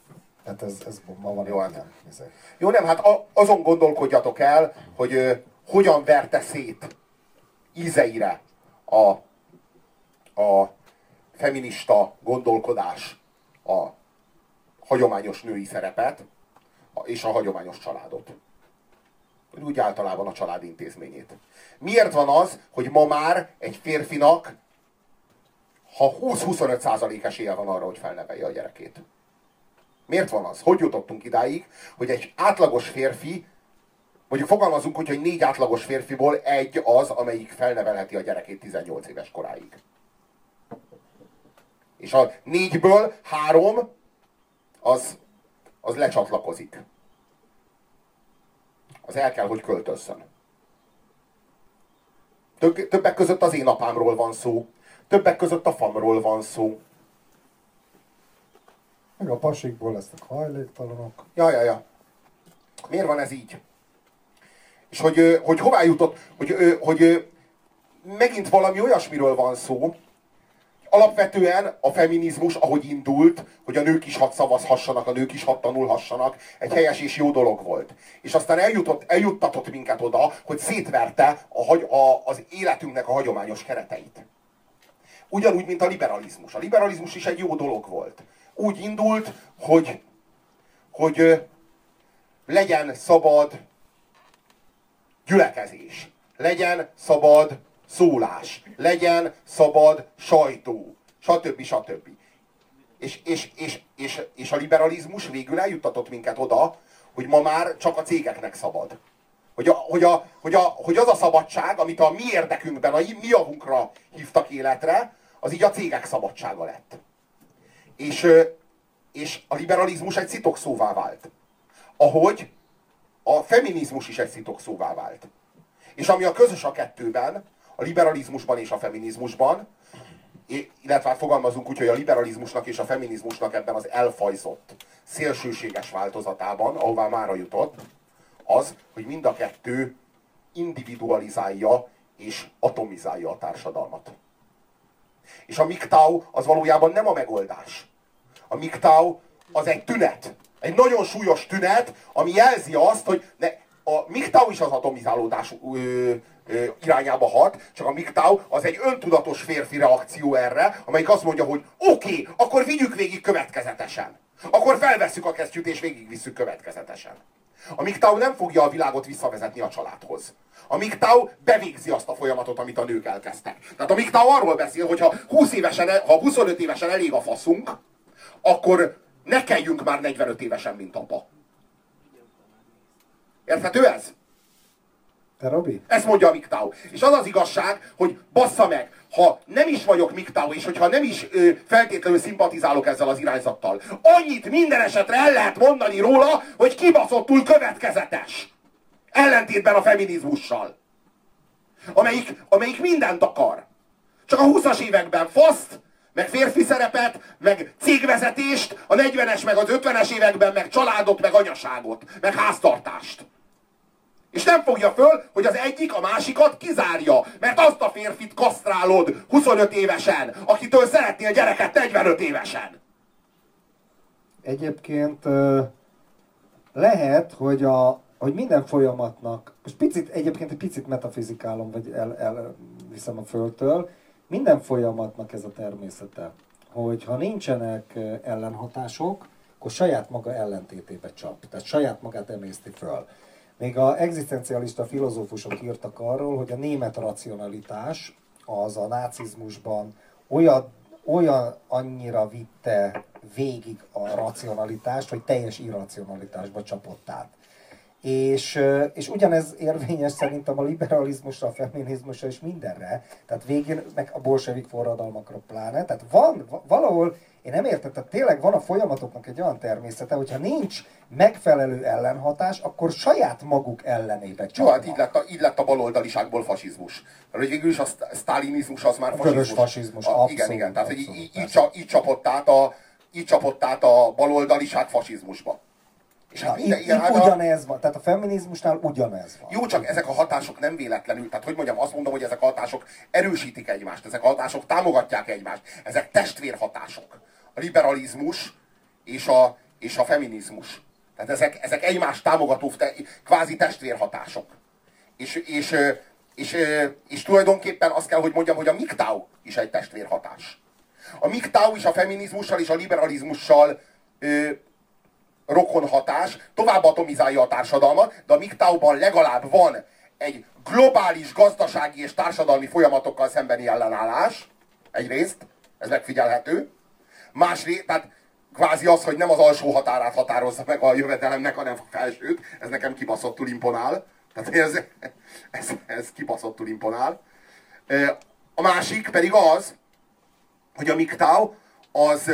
Hát ez, ez ma van Jó, hát. ilyen, izé. Jó, nem, hát a, azon gondolkodjatok el, hogy ö, hogyan verte szét ízeire a, a feminista gondolkodás a hagyományos női szerepet és a hagyományos családot. Úgy általában a család intézményét. Miért van az, hogy ma már egy férfinak ha 20-25 százalék esélye van arra, hogy felnevelje a gyerekét? Miért van az? Hogy jutottunk idáig, hogy egy átlagos férfi, mondjuk fogalmazunk úgy, hogy négy átlagos férfiból egy az, amelyik felnevelheti a gyerekét 18 éves koráig. És a négyből három az, az lecsatlakozik. Az el kell, hogy költözzön. Többek között az én apámról van szó. Többek között a famról van szó. Meg a pasikból lesznek hajléktalanok. Ja, ja, ja. Miért van ez így? És hogy, hogy hová jutott, hogy, hogy megint valami olyasmiről van szó, alapvetően a feminizmus, ahogy indult, hogy a nők is hadd szavazhassanak, a nők is hadd tanulhassanak, egy helyes és jó dolog volt. És aztán eljutott, eljuttatott minket oda, hogy szétverte a, a, az életünknek a hagyományos kereteit. Ugyanúgy, mint a liberalizmus. A liberalizmus is egy jó dolog volt. Úgy indult, hogy, hogy legyen szabad gyülekezés, legyen szabad szólás, legyen szabad sajtó, stb. stb. És, és, és, és, és a liberalizmus végül eljuttatott minket oda, hogy ma már csak a cégeknek szabad. Hogy, a, hogy, a, hogy, a, hogy az a szabadság, amit a mi érdekünkben, a mi javunkra hívtak életre, az így a cégek szabadsága lett. És, és a liberalizmus egy szitokszóvá vált. Ahogy a feminizmus is egy szitokszóvá vált. És ami a közös a kettőben, a liberalizmusban és a feminizmusban, illetve hát fogalmazunk úgy, hogy a liberalizmusnak és a feminizmusnak ebben az elfajzott, szélsőséges változatában, ahová mára jutott, az, hogy mind a kettő individualizálja és atomizálja a társadalmat. És a MGTOW az valójában nem a megoldás. A MGTOW az egy tünet. Egy nagyon súlyos tünet, ami jelzi azt, hogy ne, a MGTOW is az atomizálódás ö, irányába hat, csak a MGTOW az egy öntudatos férfi reakció erre, amelyik azt mondja, hogy oké, okay, akkor vigyük végig következetesen. Akkor felvesszük a kesztyűt és végigvisszük következetesen. A MGTOW nem fogja a világot visszavezetni a családhoz. A MGTOW bevégzi azt a folyamatot, amit a nők elkezdtek. Tehát a MGTOW arról beszél, hogy ha 20 évesen, ha 25 évesen elég a faszunk, akkor ne kelljünk már 45 évesen, mint apa. Érthető ez? Te Robi? Ezt mondja a MGTOW. És az az igazság, hogy bassza meg, ha nem is vagyok MGTOW, és hogyha nem is ö, feltétlenül szimpatizálok ezzel az irányzattal, annyit minden esetre el lehet mondani róla, hogy kibaszottul következetes. Ellentétben a feminizmussal. Amelyik, amelyik mindent akar. Csak a 20-as években faszt, meg férfi szerepet, meg cégvezetést, a 40-es meg az 50-es években meg családot, meg anyaságot, meg háztartást. És nem fogja föl, hogy az egyik a másikat kizárja, mert azt a férfit kasztrálod 25 évesen, akitől szeretnél gyereket 45 évesen. Egyébként lehet, hogy, a, hogy minden folyamatnak, most picit, egyébként egy picit metafizikálom, vagy el, el viszem a földtől, minden folyamatnak ez a természete, hogy ha nincsenek ellenhatások, akkor saját maga ellentétébe csap, tehát saját magát emészti föl. Még a egzisztencialista filozófusok írtak arról, hogy a német racionalitás az a nácizmusban olyan, olyan annyira vitte végig a racionalitást, hogy teljes irracionalitásba csapott át. És, és ugyanez érvényes szerintem a liberalizmusra, a feminizmusra és mindenre. Tehát végén, meg a bolsevik forradalmakra pláne. Tehát van, va- valahol, én nem értem, tehát tényleg van a folyamatoknak egy olyan természete, hogyha nincs megfelelő ellenhatás, akkor saját maguk ellenébe Jó, csapnak. hát így lett, a, így lett a baloldaliságból fasizmus. Mert hogy végül is a szt- sztálinizmus az már fasizmus. vörös fasizmus, a, abszolút, Igen, igen, tehát így, abszolút, így, így, csa- így, csapott át a, így csapott át a baloldaliság fasizmusba. És hát minden, itt, igen, itt hát ugyanez van, tehát a feminizmusnál ugyanez van. Jó, csak ezek a hatások nem véletlenül, tehát hogy mondjam, azt mondom, hogy ezek a hatások erősítik egymást, ezek a hatások támogatják egymást, ezek testvérhatások. A liberalizmus és a, és a feminizmus. Tehát ezek, ezek egymást támogató te, kvázi testvérhatások. És, és, és, és, és tulajdonképpen azt kell, hogy mondjam, hogy a MGTOW is egy testvérhatás. A MGTOW is a feminizmussal és a liberalizmussal ö, rokon hatás, tovább atomizálja a társadalmat, de a MGTOW-ban legalább van egy globális gazdasági és társadalmi folyamatokkal szembeni ellenállás, egyrészt, ez megfigyelhető. Másrészt, tehát kvázi az, hogy nem az alsó határát határozza meg a jövedelemnek, hanem a felsőt, ez nekem kibaszottul imponál. Tehát ez, ez, ez kibaszottul imponál. A másik pedig az, hogy a MGTOW az,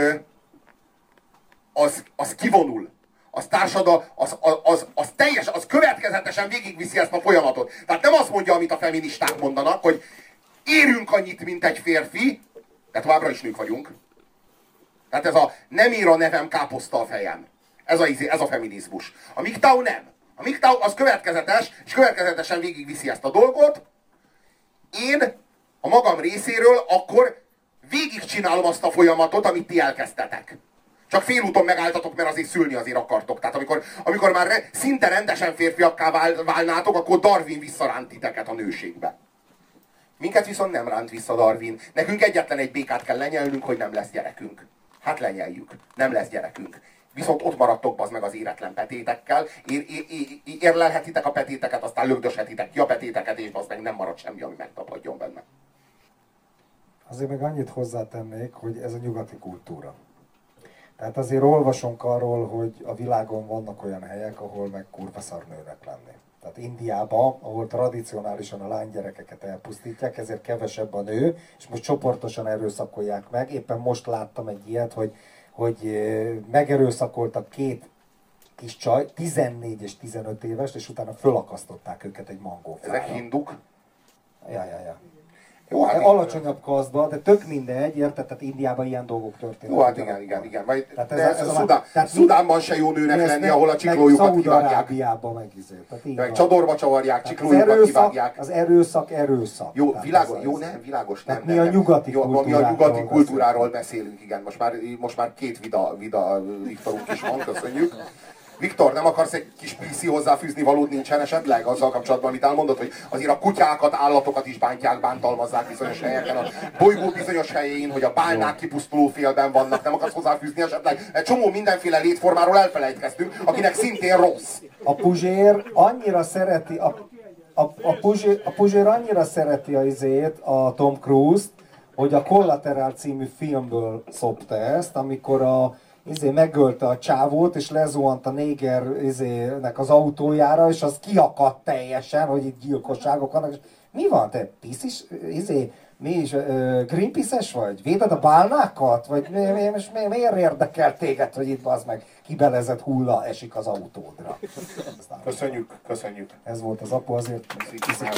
az, az kivonul. Az társadal, az, az, az, az teljes, az következetesen végigviszi ezt a folyamatot. Tehát nem azt mondja, amit a feministák mondanak, hogy érünk annyit, mint egy férfi, de továbbra is nők vagyunk. Tehát ez a nem ír a nevem káposzta a fejem. Ez a, izé- ez a feminizmus. A MGTOW nem. A MGTOW az következetes, és következetesen végigviszi ezt a dolgot. Én a magam részéről akkor végigcsinálom azt a folyamatot, amit ti elkezdtetek. Csak félúton megálltatok, mert azért szülni azért akartok. Tehát amikor, amikor már re, szinte rendesen férfiakká vál, válnátok, akkor Darwin visszaránt titeket a nőségbe. Minket viszont nem ránt vissza Darwin. Nekünk egyetlen egy békát kell lenyelnünk, hogy nem lesz gyerekünk. Hát lenyeljük. Nem lesz gyerekünk. Viszont ott maradtok az meg az éretlen petétekkel, ér, ér, ér, érlelhetitek a petéteket, aztán lögdöshetitek ki a petéteket, és az meg nem marad semmi, ami megtapadjon benne. Azért meg annyit hozzátennék, hogy ez a nyugati kultúra. Tehát azért olvasunk arról, hogy a világon vannak olyan helyek, ahol meg kurva szar nőnek lenni. Tehát Indiában, ahol tradicionálisan a lánygyerekeket elpusztítják, ezért kevesebb a nő, és most csoportosan erőszakolják meg. Éppen most láttam egy ilyet, hogy, hogy megerőszakoltak két kis csaj, 14 és 15 éves, és utána fölakasztották őket egy mangófára. Ezek hinduk, Ja, ja, ja. Jó, hát alacsonyabb kasztba, de tök mindegy, érted? Tehát Indiában ilyen dolgok történnek. Jó, hát igen, igen, igen. Majd, Tehát ez, ez ez, a, Szudán, tehát Szudánban se jó nőnek lenni, meg- ahol a meg csiklójukat kivágják. Szaúd-Arábiában meg izé. Tehát így Meg van. csadorba csavarják, Tehát az csiklójukat erőszak, kivágják. az erőszak erőszak. Jó, világos, jó, nem, világos, nem. Mi a nyugati jó, Mi a kultúráról nyugati kultúráról beszélünk, igen. Most már, most már két vida, vida is van, köszönjük. Viktor, nem akarsz egy kis PC hozzáfűzni valód nincsen esetleg azzal kapcsolatban, amit elmondott, hogy azért a kutyákat, állatokat is bántják, bántalmazzák bizonyos helyeken, a bolygó bizonyos helyén, hogy a bálnák kipusztuló félben vannak, nem akarsz hozzáfűzni esetleg? Egy csomó mindenféle létformáról elfelejtkeztünk, akinek szintén rossz. A Puzsér annyira szereti, a, a, a, Puzsér, a Puzsér annyira szereti a izét, a Tom Cruise-t, hogy a Collateral című filmből szopta ezt, amikor a izé megölte a csávót, és lezuhant a néger izének az autójára, és az kiakadt teljesen, hogy itt gyilkosságok vannak, és mi van, te piszis, izé, mi is, Greenpeace-es vagy? Véded a bálnákat? Vagy mi, mi, most mi, miért érdekel téged, hogy itt az meg kibelezett hulla esik az autódra? Köszönjük, köszönjük. Ez volt az apu, azért kiszik